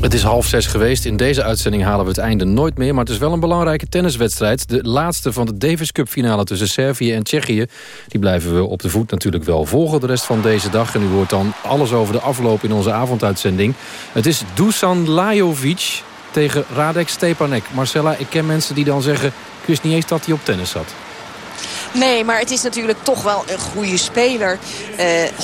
Het is half zes geweest. In deze uitzending halen we het einde nooit meer. Maar het is wel een belangrijke tenniswedstrijd. De laatste van de Davis Cup finale tussen Servië en Tsjechië. Die blijven we op de voet natuurlijk wel volgen de rest van deze dag. En u hoort dan alles over de afloop in onze avonduitzending. Het is Dusan Lajovic tegen Radek Stepanek. Marcella, ik ken mensen die dan zeggen... ik wist niet eens dat hij op tennis zat. Nee, maar het is natuurlijk toch wel een goede speler.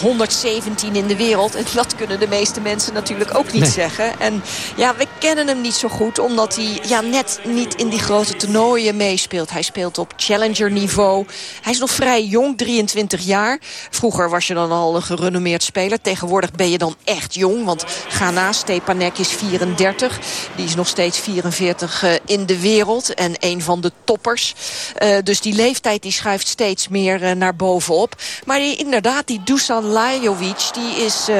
117 eh, in de wereld. En dat kunnen de meeste mensen natuurlijk ook niet zeggen. En ja, we kennen hem niet zo goed. Omdat hij ja, net niet in die grote toernooien meespeelt. Hij speelt op challenger niveau. Hij is nog vrij jong, 23 jaar. Vroeger was je dan al een gerenommeerd speler. Tegenwoordig ben je dan echt jong. Want Ghana, Stepanek is 34. Die is nog steeds 44 uh, eh, in de wereld. En een van de toppers. Uh, dus die leeftijd die schuift steeds meer uh, naar bovenop. Maar inderdaad, die Dusan Lajovic, die is uh,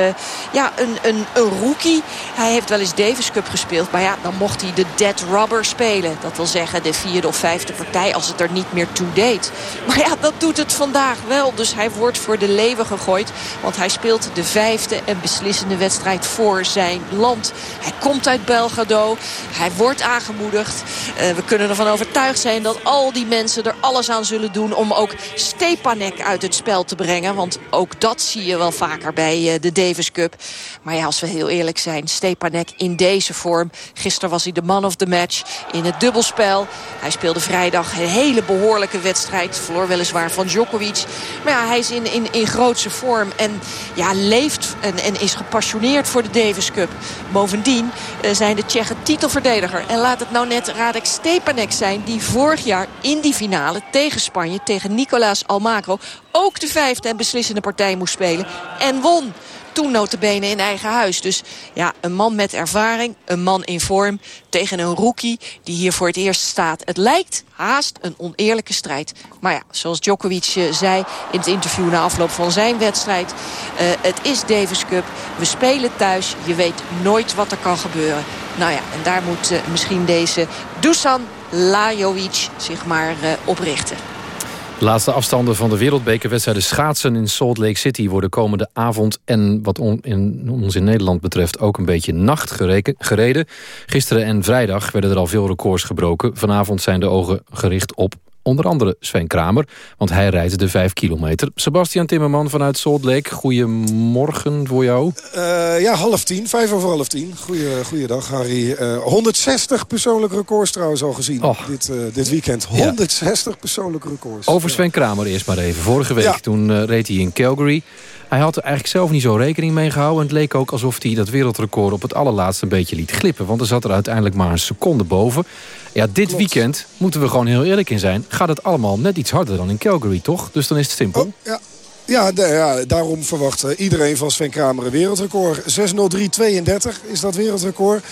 ja, een, een, een rookie. Hij heeft wel eens Davis Cup gespeeld. Maar ja, dan mocht hij de dead rubber spelen. Dat wil zeggen de vierde of vijfde partij als het er niet meer toe deed. Maar ja, dat doet het vandaag wel. Dus hij wordt voor de leeuwen gegooid. Want hij speelt de vijfde en beslissende wedstrijd voor zijn land. Hij komt uit Belgrado. Hij wordt aangemoedigd. Uh, we kunnen ervan overtuigd zijn dat al die mensen er alles aan zullen doen ook Stepanek uit het spel te brengen. Want ook dat zie je wel vaker bij eh, de Davis Cup. Maar ja, als we heel eerlijk zijn, Stepanek in deze vorm. Gisteren was hij de man of the match in het dubbelspel. Hij speelde vrijdag een hele behoorlijke wedstrijd. Verloor weliswaar van Djokovic. Maar ja, hij is in, in, in grootse vorm. En ja, leeft en, en is gepassioneerd voor de Davis Cup. Bovendien uh, zijn de Tsjechen titelverdediger. En laat het nou net Radek Stepanek zijn... die vorig jaar in die finale tegen Spanje Nicolaas Almagro ook de vijfde en beslissende partij moest spelen. En won. Toen notabene in eigen huis. Dus ja, een man met ervaring, een man in vorm... tegen een rookie die hier voor het eerst staat. Het lijkt haast een oneerlijke strijd. Maar ja, zoals Djokovic eh, zei in het interview na afloop van zijn wedstrijd... Uh, het is Davis Cup, we spelen thuis, je weet nooit wat er kan gebeuren. Nou ja, en daar moet uh, misschien deze Dusan Lajovic zich maar uh, op richten. De laatste afstanden van de wereldbekerwedstrijden schaatsen in Salt Lake City... worden komende avond en wat in, ons in Nederland betreft ook een beetje nacht gereden. Gisteren en vrijdag werden er al veel records gebroken. Vanavond zijn de ogen gericht op Onder andere Sven Kramer, want hij rijdt de 5 kilometer. Sebastian Timmerman vanuit Salt Lake, goedemorgen voor jou. Uh, ja, half tien, vijf over half tien. Goeie, goeiedag, Harry. Uh, 160 persoonlijke records trouwens al gezien oh. dit, uh, dit weekend. 160 ja. persoonlijke records. Over Sven Kramer eerst maar even. Vorige week, ja. toen reed hij in Calgary... Hij had er eigenlijk zelf niet zo rekening mee gehouden. En het leek ook alsof hij dat wereldrecord op het allerlaatste een beetje liet glippen. Want er zat er uiteindelijk maar een seconde boven. Ja, dit weekend, moeten we gewoon heel eerlijk in zijn... gaat het allemaal net iets harder dan in Calgary, toch? Dus dan is het simpel. Oh, ja. Ja, ja, daarom verwacht iedereen van Sven Kramer een wereldrecord. 6.03.32 is dat wereldrecord.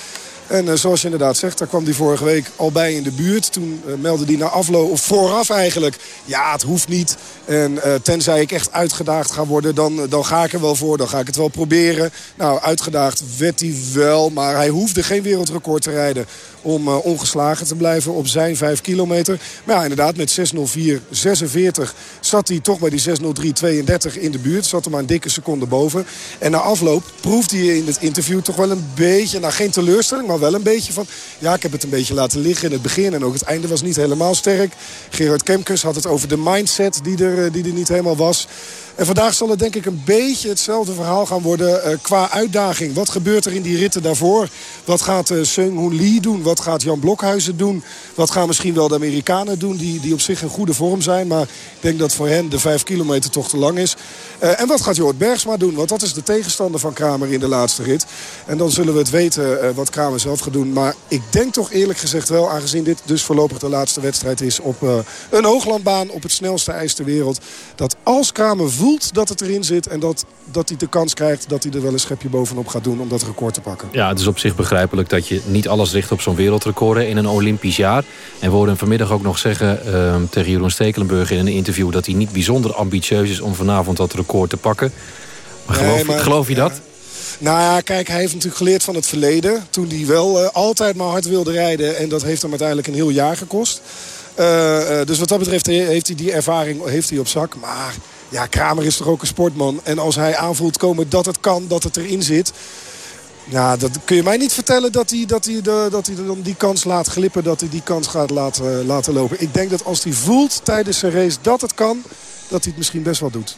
En uh, zoals je inderdaad zegt, daar kwam hij vorige week al bij in de buurt. Toen uh, meldde hij na afloop, of vooraf eigenlijk, ja, het hoeft niet. En uh, tenzij ik echt uitgedaagd ga worden, dan, dan ga ik er wel voor. Dan ga ik het wel proberen. Nou, uitgedaagd werd hij wel, maar hij hoefde geen wereldrecord te rijden om ongeslagen te blijven op zijn 5 kilometer. Maar ja, inderdaad, met 6.04.46 zat hij toch bij die 6.03.32 in de buurt. Zat er maar een dikke seconde boven. En na afloop proefde hij in het interview toch wel een beetje... nou, geen teleurstelling, wel een beetje van... ja, ik heb het een beetje laten liggen in het begin. En ook het einde was niet helemaal sterk. Gerard Kemkes had het over de mindset die er, uh, die er niet helemaal was. En vandaag zal het denk ik een beetje hetzelfde verhaal gaan worden uh, qua uitdaging. Wat gebeurt er in die ritten daarvoor? Wat gaat uh, Seung Hoon Lee doen? Wat gaat Jan Blokhuizen doen? Wat gaan misschien wel de Amerikanen doen die, die op zich in goede vorm zijn. Maar ik denk dat voor hen de vijf kilometer toch te lang is. Uh, en wat gaat Jort Bergsma doen? Want dat is de tegenstander van Kramer in de laatste rit. En dan zullen we het weten wat Kramer zelf gaat doen. Maar ik denk toch eerlijk gezegd wel, aangezien dit dus voorlopig de laatste wedstrijd is... op een hooglandbaan op het snelste ijs ter wereld... dat als Kramer voelt dat het erin zit... en dat, dat hij de kans krijgt dat hij er wel een schepje bovenop gaat doen... om dat record te pakken. Ja, het is op zich begrijpelijk dat je niet alles richt op zo'n wereldrecord in een Olympisch jaar. En we hoorden vanmiddag ook nog zeggen uh, tegen Jeroen Stekelenburg in een interview... dat hij niet bijzonder ambitieus is om vanavond dat record te pakken. Maar geloof, nee, maar, geloof je dat? Nou ja, kijk, hij heeft natuurlijk geleerd van het verleden. Toen hij wel uh, altijd maar hard wilde rijden. En dat heeft hem uiteindelijk een heel jaar gekost. Uh, uh, dus wat dat betreft heeft hij die ervaring heeft hij op zak. Maar ja, Kramer is toch ook een sportman. En als hij aanvoelt komen dat het kan, dat het erin zit... Ja, dat kun je mij niet vertellen dat hij, dat hij, de, dat hij dan die kans laat glippen. Dat hij die kans gaat laten, laten lopen. Ik denk dat als hij voelt tijdens zijn race dat het kan... dat hij het misschien best wel doet.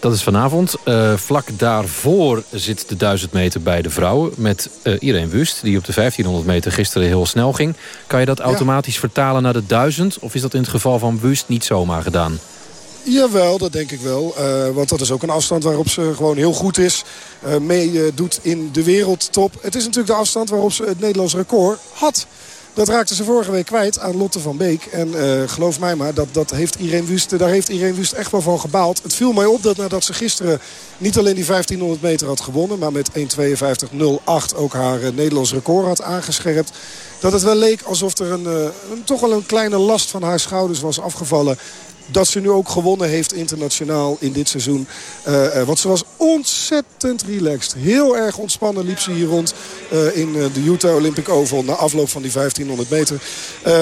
Dat is vanavond. Uh, vlak daarvoor zit de 1000 meter bij de vrouwen. Met uh, Irene Wust, die op de 1500 meter gisteren heel snel ging. Kan je dat automatisch ja. vertalen naar de 1000? Of is dat in het geval van Wust niet zomaar gedaan? Jawel, dat denk ik wel. Uh, want dat is ook een afstand waarop ze gewoon heel goed is. Uh, mee doet in de wereldtop. Het is natuurlijk de afstand waarop ze het Nederlands record had. Dat raakte ze vorige week kwijt aan Lotte van Beek. En geloof mij maar, dat, dat heeft Irene Wust, daar heeft Irene Wust echt wel van gebaald. Het viel mij op dat nadat ze gisteren niet alleen die 1500 meter had gewonnen... maar met 1.52.08 ook haar Nederlands record had aangescherpt... dat het wel leek alsof er een, een, toch wel een kleine last van haar schouders was afgevallen dat ze nu ook gewonnen heeft internationaal in dit seizoen. Uh, uh, want ze was ontzettend relaxed. Heel erg ontspannen liep ze hier rond uh, in de Utah Olympic Oval... na afloop van die 1500 meter.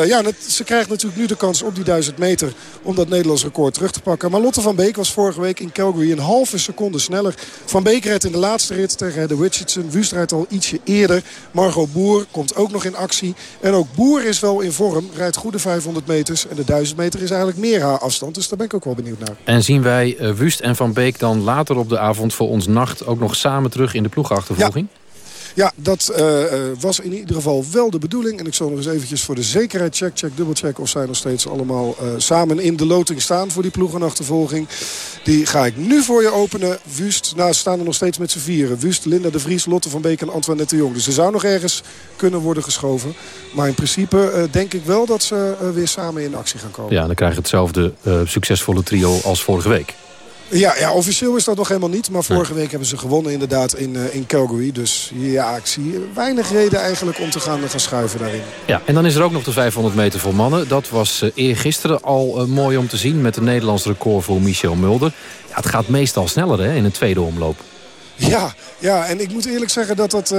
ja, ze krijgt natuurlijk nu de kans op die 1000 meter... om dat Nederlands record terug te pakken. Maar Lotte van Beek was vorige week in Calgary een halve seconde sneller. Van Beek redt in de laatste rit tegen de Richardson. Wust al ietsje eerder. Margot Boer komt ook nog in actie. En ook Boer is wel in vorm. Rijdt goede 500 meters. En de 1000 meter is eigenlijk meer haar afstand. Dus daar ben ik ook wel benieuwd naar. En zien wij uh, Wust en Van Beek dan later op de avond voor ons nacht... ook nog samen terug in de ploegachtervolging? Ja. Ja, dat uh, was in ieder geval wel de bedoeling. En ik zal nog eens eventjes voor de zekerheid check, check, dubbelcheck... of zij nog steeds allemaal uh, samen in de loting staan voor die ploegenachtervolging. Die ga ik nu voor je openen. Wust, nou staan er nog steeds met z'n vieren. Wust, Linda de Vries, Lotte van Beek en Antoinette de Jong. Dus er zou nog ergens kunnen worden geschoven. Maar in principe denk ik wel dat ze weer samen in actie gaan komen. Ja, dan krijg je hetzelfde succesvolle trio als vorige week. Ja, ja, officieel is dat nog helemaal niet. Maar vorige week hebben ze gewonnen inderdaad in, uh, in Calgary. Dus ja, ik zie weinig reden eigenlijk om te gaan, gaan schuiven daarin. Ja, en dan is er ook nog de 500 meter voor mannen. Dat was uh, eergisteren al uh, mooi om te zien met een Nederlands record voor Michel Mulder. Ja, het gaat meestal sneller hè, in een tweede omloop. Ja, ja, en ik moet eerlijk zeggen dat dat uh,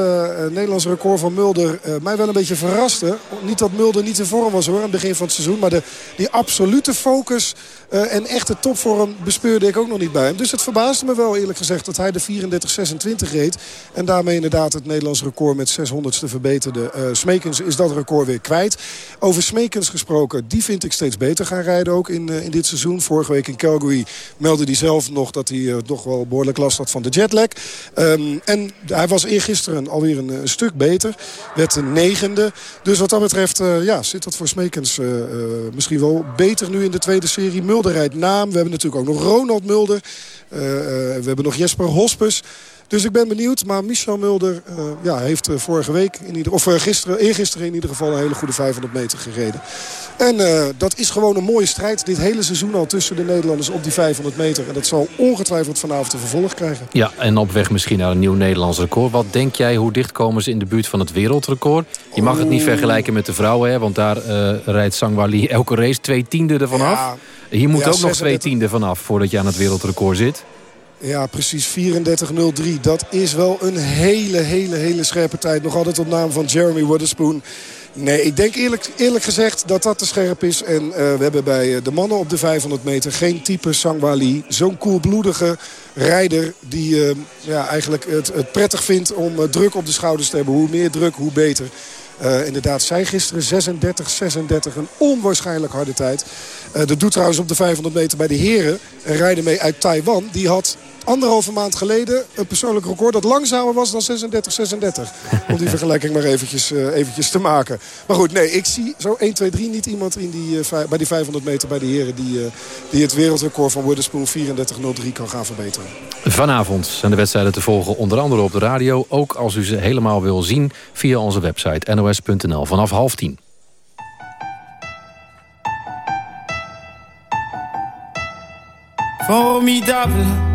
Nederlands record van Mulder uh, mij wel een beetje verraste. Niet dat Mulder niet in vorm was hoor, aan het begin van het seizoen. Maar de, die absolute focus en echte topvorm bespeurde ik ook nog niet bij hem. Dus het verbaasde me wel eerlijk gezegd dat hij de 34-26 reed. En daarmee inderdaad het Nederlands record met 600ste verbeterde. Smekens is dat record weer kwijt. Over Smekens gesproken, die vind ik steeds beter gaan rijden ook in, in dit seizoen. Vorige week in Calgary meldde hij zelf nog dat hij toch wel behoorlijk last had van de jetlag. Um, en hij was eergisteren alweer een, een stuk beter. Werd een negende. Dus wat dat betreft uh, ja, zit dat voor Smekens uh, misschien wel beter nu in de tweede serie. Mulder naam. We hebben natuurlijk ook nog Ronald Mulder. we hebben nog Jesper Hospes. Dus ik ben benieuwd. Maar Michel Mulder uh, ja, heeft vorige week, in ieder, of uh, gisteren, eergisteren in ieder geval... een hele goede 500 meter gereden. En uh, dat is gewoon een mooie strijd. Dit hele seizoen al tussen de Nederlanders op die 500 meter. En dat zal ongetwijfeld vanavond een vervolg krijgen. Ja, en op weg misschien naar een nieuw Nederlands record. Wat denk jij, hoe dicht komen ze in de buurt van het wereldrecord? Je mag het niet vergelijken met de vrouwen, hè, want daar rijdt Sangwali elke race twee tiende ervan ja, af. Hier moet ja, ook nog twee tiende vanaf voordat je aan het wereldrecord zit. Ja, precies. 34.03. Dat is wel een hele, hele, hele scherpe tijd. Nog altijd op naam van Jeremy Witherspoon. Nee, ik denk eerlijk, eerlijk gezegd dat dat te scherp is. En uh, we hebben bij de mannen op de 500 meter geen type Sangwali. Zo'n koelbloedige rijder die uh, ja, eigenlijk het, prettig vindt om uh, druk op de schouders te hebben. Hoe meer druk, hoe beter. Inderdaad, zij gisteren 36, 36. Een onwaarschijnlijk harde tijd. Uh, dat doet trouwens op de 500 meter bij de heren. Een rijder mee uit Taiwan. Die had anderhalve maand geleden een persoonlijk record dat langzamer was dan 36-36. Om die vergelijking maar eventjes, uh, eventjes te maken. Maar goed, nee, ik zie zo 1, 2, 3 niet iemand in die, uh, bij die 500 meter bij de heren... die, uh, die het wereldrecord van Witherspoon 34-03 kan gaan verbeteren. Vanavond zijn de wedstrijden te volgen onder andere op de radio. Ook als u ze helemaal wil zien via onze website nos.nl vanaf half tien. Formidable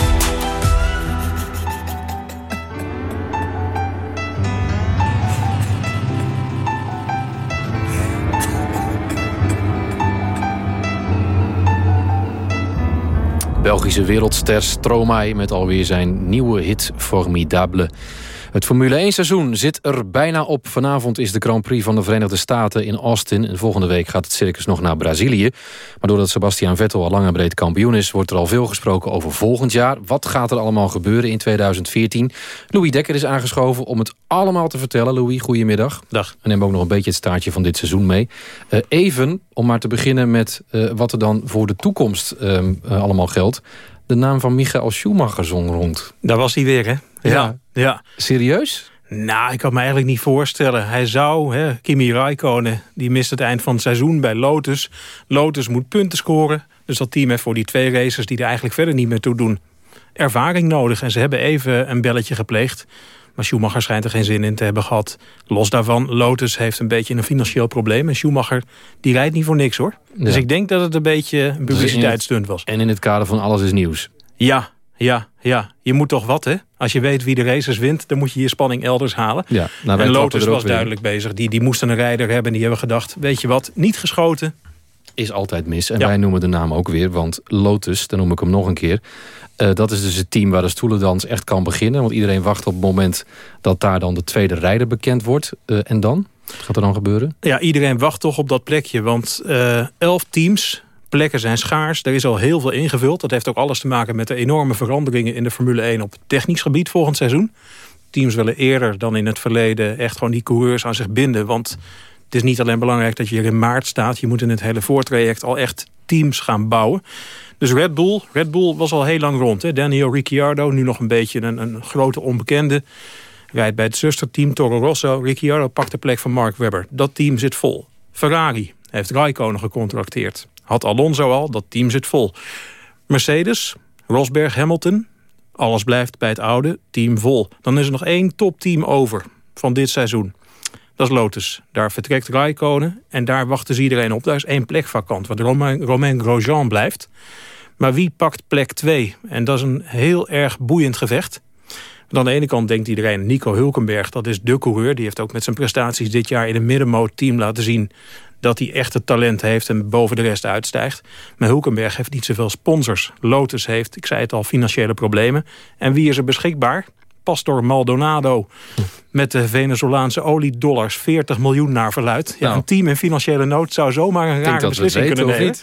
Belgische wereldster Stromae met alweer zijn nieuwe hit Formidable. Het Formule 1 seizoen zit er bijna op. Vanavond is de Grand Prix van de Verenigde Staten in Austin. En volgende week gaat het circus nog naar Brazilië. Maar doordat Sebastian Vettel al lang en breed kampioen is... wordt er al veel gesproken over volgend jaar. Wat gaat er allemaal gebeuren in 2014? Louis Dekker is aangeschoven om het allemaal te vertellen. Louis, goedemiddag. Dag. En neem ook nog een beetje het staartje van dit seizoen mee. Uh, even, om maar te beginnen met uh, wat er dan voor de toekomst uh, allemaal geldt. De naam van Michael Schumacher zong rond. Daar was hij weer, hè? Ja. ja. Serieus? Nou, ik kan me eigenlijk niet voorstellen. Hij zou, hè, Kimi Raikkonen, die mist het eind van het seizoen bij Lotus. Lotus moet punten scoren. Dus dat team heeft voor die twee races die er eigenlijk verder niet meer toe doen... ervaring nodig. En ze hebben even een belletje gepleegd. Maar Schumacher schijnt er geen zin in te hebben gehad. Los daarvan, Lotus heeft een beetje een financieel probleem. En Schumacher, die rijdt niet voor niks hoor. Ja. Dus ik denk dat het een beetje een publiciteitsstunt was. En in het kader van alles is nieuws. Ja, ja, ja. Je moet toch wat, hè? Als je weet wie de races wint, dan moet je je spanning elders halen. Ja, nou, en Lotus was duidelijk bezig. Die, die moesten een rijder hebben. Die hebben gedacht, weet je wat, niet geschoten. Is altijd mis. En ja. wij noemen de naam ook weer. Want Lotus, dan noem ik hem nog een keer. Uh, dat is dus het team waar de stoelendans echt kan beginnen. Want iedereen wacht op het moment dat daar dan de tweede rijder bekend wordt. Uh, en dan? Wat gaat er dan gebeuren? Ja, iedereen wacht toch op dat plekje. Want uh, elf teams plekken zijn schaars. Er is al heel veel ingevuld. Dat heeft ook alles te maken met de enorme veranderingen in de Formule 1 op technisch gebied volgend seizoen. Teams willen eerder dan in het verleden echt gewoon die coureurs aan zich binden. Want het is niet alleen belangrijk dat je hier in maart staat. Je moet in het hele voortraject al echt teams gaan bouwen. Dus Red Bull, Red Bull was al heel lang rond. Hè? Daniel Ricciardo, nu nog een beetje een, een grote onbekende. Rijdt bij het zusterteam Toro Rosso. Ricciardo pakt de plek van Mark Webber. Dat team zit vol. Ferrari heeft Raikkonen gecontracteerd. Had Alonso al, dat team zit vol. Mercedes, Rosberg, Hamilton. Alles blijft bij het oude, team vol. Dan is er nog één topteam over van dit seizoen. Dat is Lotus. Daar vertrekt Raikkonen en daar wachten ze iedereen op. Daar is één plek vakant, want Romain, Romain Grosjean blijft. Maar wie pakt plek 2? En dat is een heel erg boeiend gevecht. Want aan de ene kant denkt iedereen, Nico Hulkenberg, dat is de coureur. Die heeft ook met zijn prestaties dit jaar in een middenmoot team laten zien dat hij echt het talent heeft en boven de rest uitstijgt. Maar Hulkenberg heeft niet zoveel sponsors. Lotus heeft, ik zei het al, financiële problemen. En wie is er beschikbaar? Pastor Maldonado met de Venezolaanse oliedollars 40 miljoen naar verluid. Ja, nou. Een team in financiële nood zou zomaar een rare beslissing kunnen nemen.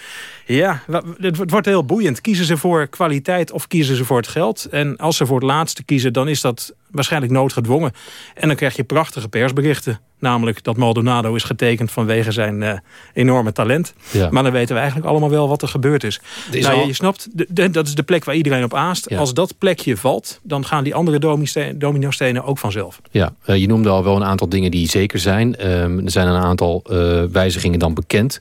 Ja, het wordt heel boeiend. Kiezen ze voor kwaliteit of kiezen ze voor het geld? En als ze voor het laatste kiezen, dan is dat waarschijnlijk noodgedwongen. En dan krijg je prachtige persberichten. Namelijk dat Maldonado is getekend vanwege zijn uh, enorme talent. Ja. Maar dan weten we eigenlijk allemaal wel wat er gebeurd is. is nou, al... Je snapt, de, de, dat is de plek waar iedereen op aast. Ja. Als dat plekje valt, dan gaan die andere dominostenen ook vanzelf. Ja, uh, je noemde al wel een aantal dingen die zeker zijn. Um, er zijn een aantal uh, wijzigingen dan bekend.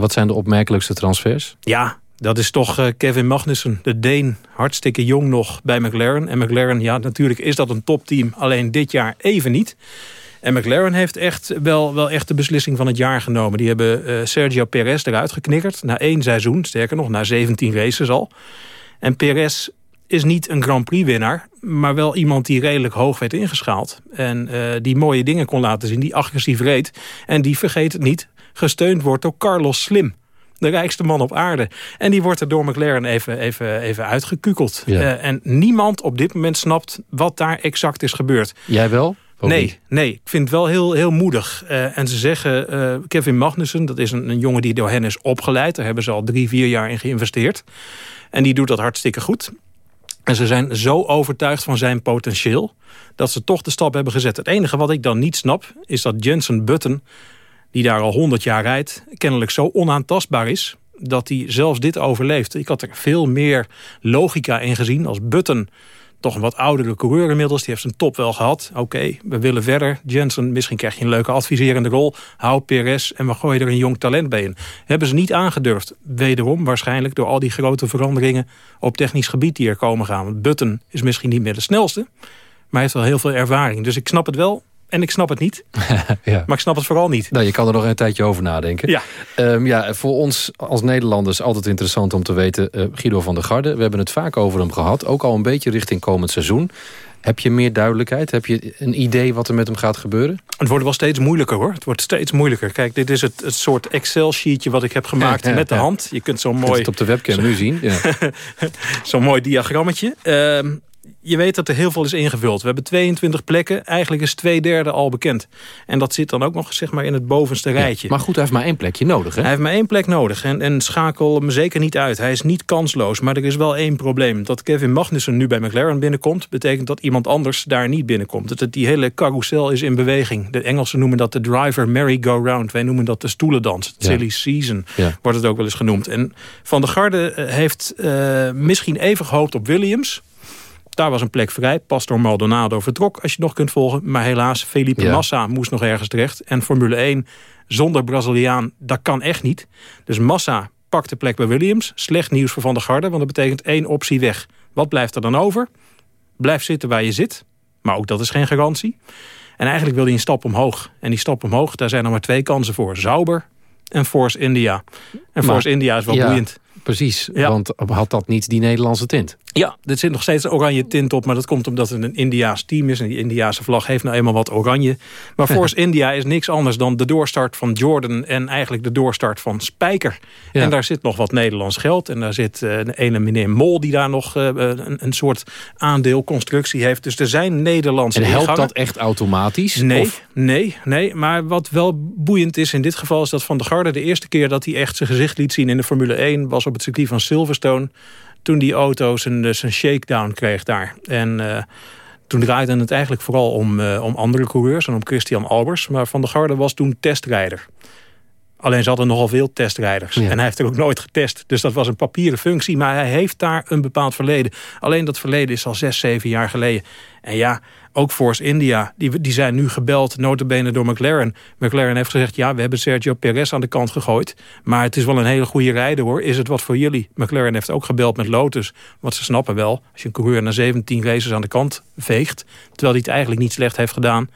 Wat zijn de opmerkelijkste transfers? Ja, dat is toch uh, Kevin Magnussen, de Deen. Hartstikke jong nog bij McLaren. En McLaren, ja, natuurlijk is dat een topteam. Alleen dit jaar even niet. En McLaren heeft echt wel, wel echt de beslissing van het jaar genomen. Die hebben uh, Sergio Perez eruit geknikkerd. Na één seizoen, sterker nog, na 17 races al. En Perez is niet een Grand Prix winnaar. Maar wel iemand die redelijk hoog werd ingeschaald. En die mooie dingen kon laten zien. Die agressief reed. En die, vergeet het niet, gesteund wordt door Carlos Slim de rijkste man op aarde. En die wordt er door McLaren even, even, even uitgekukeld. Ja. Uh, en niemand op dit moment snapt wat daar exact is gebeurd. Jij wel? Nee, nee, ik vind het wel heel, heel moedig. Uh, en ze zeggen, uh, Kevin Magnussen, dat is een, een, jongen die door hen is opgeleid. Daar hebben ze al drie, vier jaar in geïnvesteerd. En die doet dat hartstikke goed. En ze zijn zo overtuigd van zijn potentieel... dat ze toch de stap hebben gezet. Het enige wat ik dan niet snap, is dat Jensen Button... die daar al honderd jaar rijdt, kennelijk zo onaantastbaar is... dat hij zelfs dit overleeft. Ik had er veel meer logica in gezien als Button toch een wat oudere coureur inmiddels. Die heeft zijn top wel gehad. Oké, we willen verder. Jensen, misschien krijg je een leuke adviserende rol. Hou Perez en we gooien er een jong talent bij in. Hebben ze niet aangedurfd. Wederom waarschijnlijk door al die grote veranderingen op technisch gebied die er komen gaan. Want Button is misschien niet meer de snelste. Maar hij heeft wel heel veel ervaring. Dus ik snap het wel en ik snap het niet. ja. Maar ik snap het vooral niet. Nou, je kan er nog een tijdje over nadenken. Ja. Um, ja, voor ons als Nederlanders altijd interessant om te weten... Uh, Guido van der Garde, we hebben het vaak over hem gehad. Ook al een beetje richting komend seizoen. Heb je meer duidelijkheid? Heb je een idee wat er met hem gaat gebeuren? Het wordt wel steeds moeilijker hoor. Het wordt steeds moeilijker. Kijk, dit is het, het soort Excel-sheetje wat ik heb gemaakt met de hand. Je kunt zo'n mooi... het op de webcam nu zien. Ja. zo'n mooi diagrammetje. Uh, je weet dat er heel veel is ingevuld. We hebben 22 plekken. Eigenlijk is twee derde al bekend. En dat zit dan ook nog zeg maar, in het bovenste rijtje. maar goed, hij heeft maar één plekje nodig. Hè? Hij heeft maar één plek nodig. En, en schakel hem zeker niet uit. Hij is niet kansloos. Maar er is wel één probleem. Dat Kevin Magnussen nu bij McLaren binnenkomt... betekent dat iemand anders daar niet binnenkomt. Dat die hele carousel is in beweging. De Engelsen noemen dat de driver merry-go-round. Wij noemen dat de stoelendans. Ja. Silly season wordt het ook wel eens genoemd. En Van der Garde eh, heeft uh, misschien even gehoopt op Williams... Daar was een plek vrij. Pastor Maldonado vertrok, als je het nog kunt volgen. Maar helaas, Felipe Massa moest nog ergens terecht. En Formule 1 zonder Braziliaan, dat kan echt niet. Dus Massa pakt de plek bij Williams. Slecht nieuws voor Van der Garde, want dat betekent één optie weg. Wat blijft er dan over? Blijf zitten waar je zit. Maar ook dat is geen garantie. En eigenlijk wil hij een stap omhoog. En die stap omhoog, daar zijn er maar twee kansen voor. Zauber en Force India. En Force India is wel boeiend. Precies, want had dat niet die Nederlandse tint? Ja, er zit nog steeds oranje tint op. Maar dat komt omdat het een Indiaas team is. En die Indiaanse vlag heeft nou eenmaal wat oranje. Maar Force India is niks anders dan de doorstart van Jordan. En eigenlijk de doorstart van Spijker. En daar zit nog wat Nederlands geld. En daar zit uh, een ene meneer Mol die daar nog uh, een, een, soort aandeelconstructie heeft. Dus er zijn Nederlandse En helpt dat echt automatisch? Nee, nee, nee. Maar wat wel boeiend is in dit geval... is dat Van der Garde de eerste keer dat hij echt zijn gezicht liet zien in de Formule 1... was op het circuit van Silverstone toen die auto zijn, eh, zijn shakedown kreeg daar. En uh, toen draaide het eigenlijk vooral om, uh, om andere coureurs en om Christian Albers. Maar Van der Garde was toen testrijder. Alleen ze hadden nogal veel testrijders. En hij heeft er ook nooit getest. Dus dat was een papieren functie. Maar hij heeft daar een bepaald verleden. Alleen dat verleden is al zes, zeven jaar geleden. En ja, ook Force India, die, die zijn nu gebeld, notabene door McLaren. McLaren heeft gezegd, ja, we hebben Sergio Perez aan de kant gegooid. Maar het is wel een hele goede rijder hoor. Is het wat voor jullie? McLaren heeft ook gebeld met Lotus. Want ze snappen wel, als je een coureur na 17 races aan de kant veegt... terwijl hij het eigenlijk niet slecht heeft gedaan...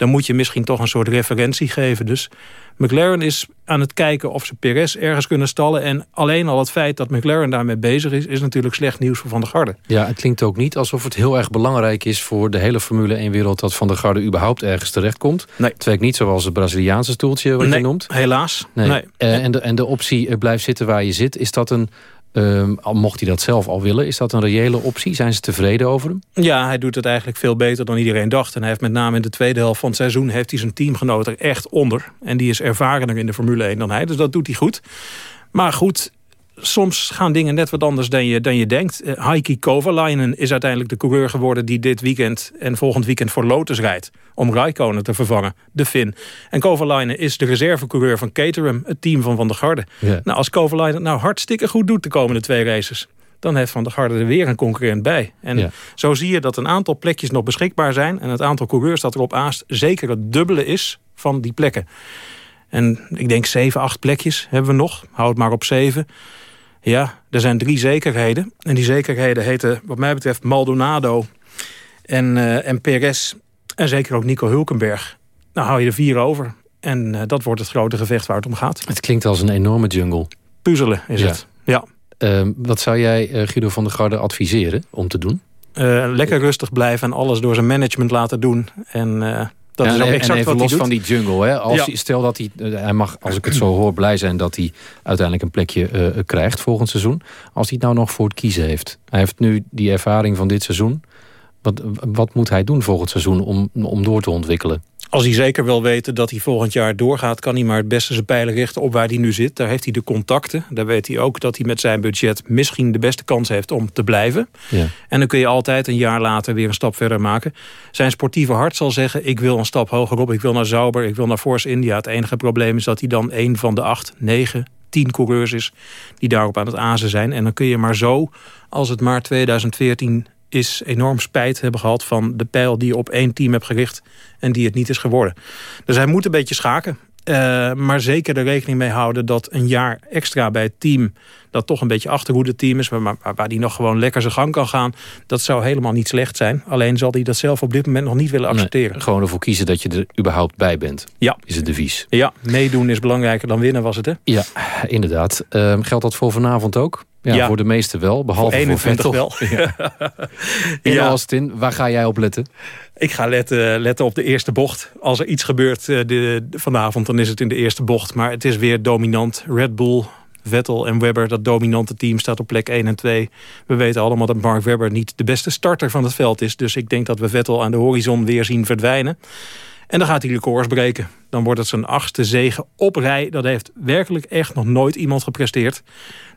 dan moet je misschien toch een soort referentie geven. Dus McLaren is aan het kijken of ze Perez ergens kunnen stallen. En alleen al het feit dat McLaren daarmee bezig is... is natuurlijk slecht nieuws voor Van der Garde. Ja, het klinkt ook niet alsof het heel erg belangrijk is... voor de hele Formule 1-wereld dat Van der Garde überhaupt ergens terechtkomt. Nee. Het werkt niet zoals het Braziliaanse stoeltje wat nee, je noemt. helaas. Nee. nee. Uh, en, de, en de optie uh, blijf zitten waar je zit... is dat een Um, mocht hij dat zelf al willen, is dat een reële optie? Zijn ze tevreden over hem? Ja, hij doet het eigenlijk veel beter dan iedereen dacht. En hij heeft met name in de tweede helft van het seizoen... heeft hij zijn teamgenoot er echt onder. En die is ervarener in de Formule 1 dan hij. Dus dat doet hij goed. Maar goed, soms gaan dingen net wat anders dan je, dan je denkt. Uh, Heikki Kovalainen is uiteindelijk de coureur geworden... die dit weekend en volgend weekend voor Lotus rijdt. Om Raikkonen te vervangen, de Fin. En Kovalainen is de reservecoureur van Caterham... het team van Van der Garde. Ja. Nou, als Kovalainen het nou hartstikke goed doet de komende twee races... dan heeft Van der Garde er weer een concurrent bij. En ja. zo zie je dat een aantal plekjes nog beschikbaar zijn... en het aantal coureurs dat erop aast zeker het dubbele is van die plekken. En ik denk zeven, acht plekjes hebben we nog. Houd maar op zeven. Ja, er zijn drie zekerheden. En die zekerheden heten wat mij betreft Maldonado en, uh, en Perez. En zeker ook Nico Hulkenberg. Nou hou je er vier over. En uh, dat wordt het grote gevecht waar het om gaat. Het klinkt als een enorme jungle. Puzzelen is ja. het, ja. Uh, wat zou jij uh, Guido van der Garde adviseren om te doen? lekker rustig blijven en alles door zijn management laten doen. En dat ja, is ook en, exact en wat los van die jungle. Hè? Als Ja. hij, stel dat hij, eh, hij mag, als ik het zo hoor, blij zijn dat hij uiteindelijk een plekje eh, krijgt volgend seizoen. Als hij het nou nog voor het kiezen heeft. Hij heeft nu die ervaring van dit seizoen. Wat, wat moet hij doen volgend seizoen om, om door te ontwikkelen? Als hij zeker wil weten dat hij volgend jaar doorgaat... kan hij maar het beste zijn pijlen richten op waar hij nu zit. Daar heeft hij de contacten. Daar weet hij ook dat hij met zijn budget... misschien de beste kans heeft om te blijven. Ja. En dan kun je altijd een jaar later weer een stap verder maken. Zijn sportieve hart zal zeggen... ik wil een stap hoger op, ik wil naar Zauber, ik wil naar Force India. Het enige probleem is dat hij dan een van de acht, negen, tien coureurs is... die daarop aan het azen zijn. En dan kun je maar zo, als het maar 2014 is enorm spijt hebben gehad van de pijl die je op één team hebt gericht en die het niet is geworden. Dus hij moet een beetje schaken. Uh, maar zeker er rekening mee houden dat een jaar extra bij het team... dat toch een beetje achterhoede team is... Maar, maar, waar die nog gewoon lekker zijn gang kan gaan... dat zou helemaal niet slecht zijn. Alleen zal hij dat zelf op dit moment nog niet willen accepteren. Nee, gewoon ervoor kiezen dat je er überhaupt bij bent. Ja. Is het devies. Ja, meedoen is belangrijker dan winnen was het, hè? Ja, inderdaad. Uh, geldt dat voor vanavond ook? Ja, ja, voor de meesten wel, behalve voor, 21 voor wel. Ja. In. Austin, waar ga jij op letten? Ik ga letten, letten op de eerste bocht. Als er iets gebeurt uh, de, vanavond, dan is het in de eerste bocht. Maar het is weer dominant. Red Bull, Vettel en Webber, dat dominante team, staat op plek 1 en 2. We weten allemaal dat Mark Webber niet de beste starter van het veld is. Dus ik denk dat we Vettel aan de horizon weer zien verdwijnen. En dan gaat hij records breken. Dan wordt het zijn achtste zegen op rij. Dat heeft werkelijk echt nog nooit iemand gepresteerd.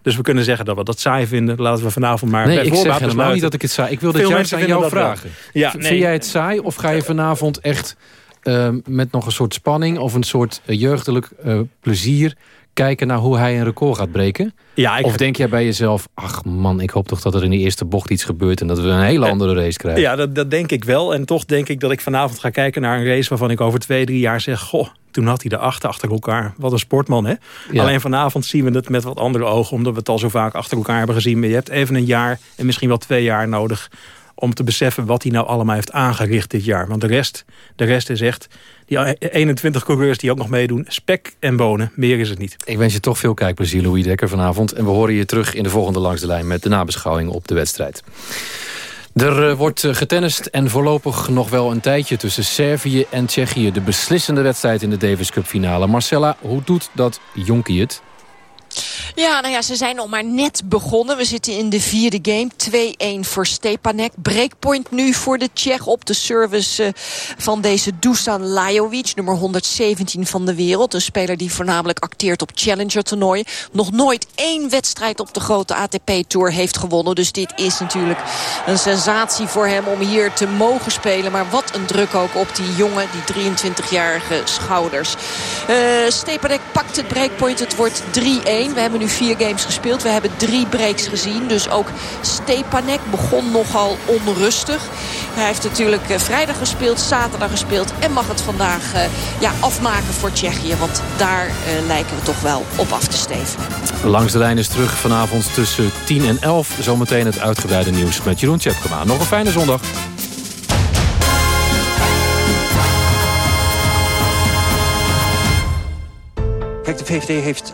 Dus we kunnen zeggen dat we dat saai vinden. Laten we vanavond maar nee, ik zeg helemaal niet dat ik het saai... Ik wil dit juist aan jou vragen. Ja, nee. Vind jij het saai of ga je vanavond echt... Uh, met nog een soort spanning of een soort uh, jeugdelijk uh, plezier kijken naar hoe hij een record gaat breken? Ja, ik... Of denk jij bij jezelf, ach man, ik hoop toch dat er in de eerste bocht iets gebeurt... en dat we een hele andere race krijgen? Ja, dat, dat denk ik wel. En toch denk ik dat ik vanavond ga kijken naar een race... waarvan ik over twee, drie jaar zeg... goh, toen had hij de achter achter elkaar. Wat een sportman, hè? Ja. Alleen vanavond zien we het met wat andere ogen... omdat we het al zo vaak achter elkaar hebben gezien. Maar je hebt even een jaar en misschien wel twee jaar nodig om te beseffen wat hij nou allemaal heeft aangericht dit jaar. Want de rest, de rest is echt... Die 21 coureurs die ook nog meedoen, spek en bonen. Meer is het niet. Ik wens je toch veel kijkplezier, Louis Dekker, vanavond. En we horen je terug in de volgende Langs de Lijn... met de nabeschouwing op de wedstrijd. Er uh, wordt uh, getennist en voorlopig nog wel een tijdje tussen Servië en Tsjechië. De beslissende wedstrijd in de Davis Cup finale. Marcella, hoe doet dat Jonkie het? Ja, nou ja, ze zijn nog maar net begonnen. We zitten in de vierde game. 2-1 voor Stepanek. Breakpoint nu voor de Tsjech op de service uh, van deze Dusan Lajovic. Nummer 117 van de wereld. Een speler die voornamelijk acteert op Challenger-toernooien. Nog nooit één wedstrijd op de grote ATP-tour heeft gewonnen. Dus dit is natuurlijk een sensatie voor hem om hier te mogen spelen. Maar wat een druk ook op die jonge, die 23-jarige schouders. Uh, Stepanek pakt het breakpoint. Het wordt 3-1. We hebben nu vier games gespeeld. We hebben drie breaks gezien. Dus ook Stepanek begon nogal onrustig. Hij heeft natuurlijk uh, vrijdag gespeeld, zaterdag gespeeld. En mag het vandaag uh, ja, afmaken voor Tsjechië. Want daar uh, lijken we toch wel op af te steven. Langs de lijn is terug vanavond tussen 10 en 11. Zometeen het uitgebreide nieuws met Jeroen Tjepkema. Nog een fijne zondag. Kijk, de VVD heeft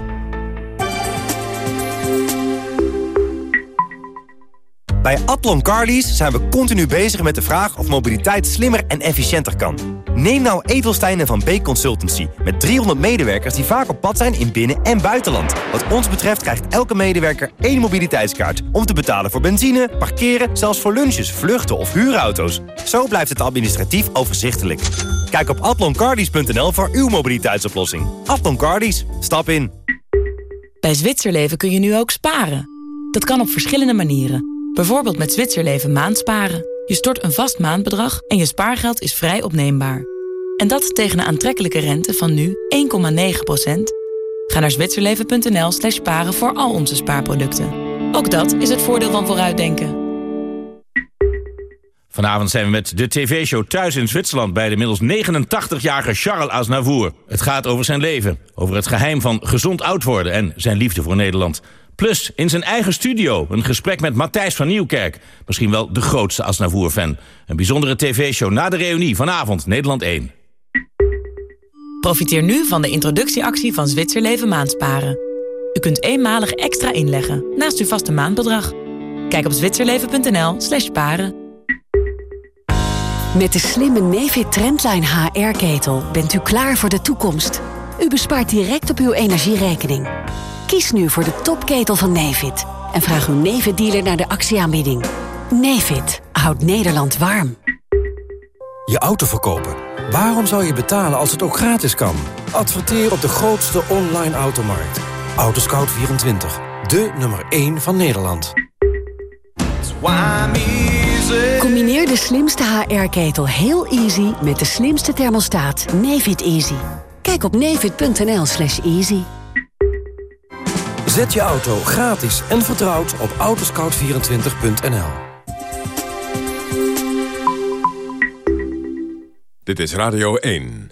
Bij Atlon Carlies zijn we continu bezig met de vraag of mobiliteit slimmer en efficiënter kan. Neem nou Edelstein en Van Beek Consultancy. Met 300 medewerkers die vaak op pad zijn in binnen- en buitenland. Wat ons betreft krijgt elke medewerker één mobiliteitskaart... om te betalen voor benzine, parkeren, zelfs voor lunches, vluchten of huurauto's. Zo blijft het administratief overzichtelijk. Kijk op atloncardies.nl voor uw mobiliteitsoplossing. Atlon Cardies, stap in. Bij Zwitserleven kun je nu ook sparen. Dat kan op verschillende manieren. Bijvoorbeeld met Zwitserleven maandsparen. Je stort een vast maandbedrag en je spaargeld is vrij opneembaar. En dat tegen een aantrekkelijke rente van nu 1,9%. Ga naar zwitserleven.nl slash sparen voor al onze spaarproducten. Ook dat is het voordeel van vooruitdenken. Vanavond zijn we met de tv-show Thuis in Zwitserland... bij de inmiddels 89-jarige Charles Aznavour. Het gaat over zijn leven, over het geheim van gezond oud worden... en zijn liefde voor Nederland... Plus in zijn eigen studio een gesprek met Matthijs van Nieuwkerk. Misschien wel de grootste Asnavoer-fan. Een bijzondere tv-show na de reunie vanavond Nederland 1. Profiteer nu van de introductieactie van Zwitserleven Maandsparen. U kunt eenmalig extra inleggen naast uw vaste maandbedrag. Kijk op zwitserleven.nl slash paren. Met de slimme Nefit Trendline HR-ketel bent u klaar voor de toekomst. U bespaart direct op uw energierekening. Kies nu voor de topketel van Nefit en vraag uw Nefit-dealer naar de actieaanbieding. Nefit houdt Nederland warm. Je auto verkopen. Waarom zou je betalen als het ook gratis kan? Adverteer op de grootste online automarkt. Autoscout24. De nummer 1 van Nederland. Combineer de slimste HR-ketel heel easy met de slimste thermostaat Nefit Easy. Kijk op nefit.nl slash easy. Zet je auto gratis en vertrouwd op autoscout24.nl. Dit is Radio 1.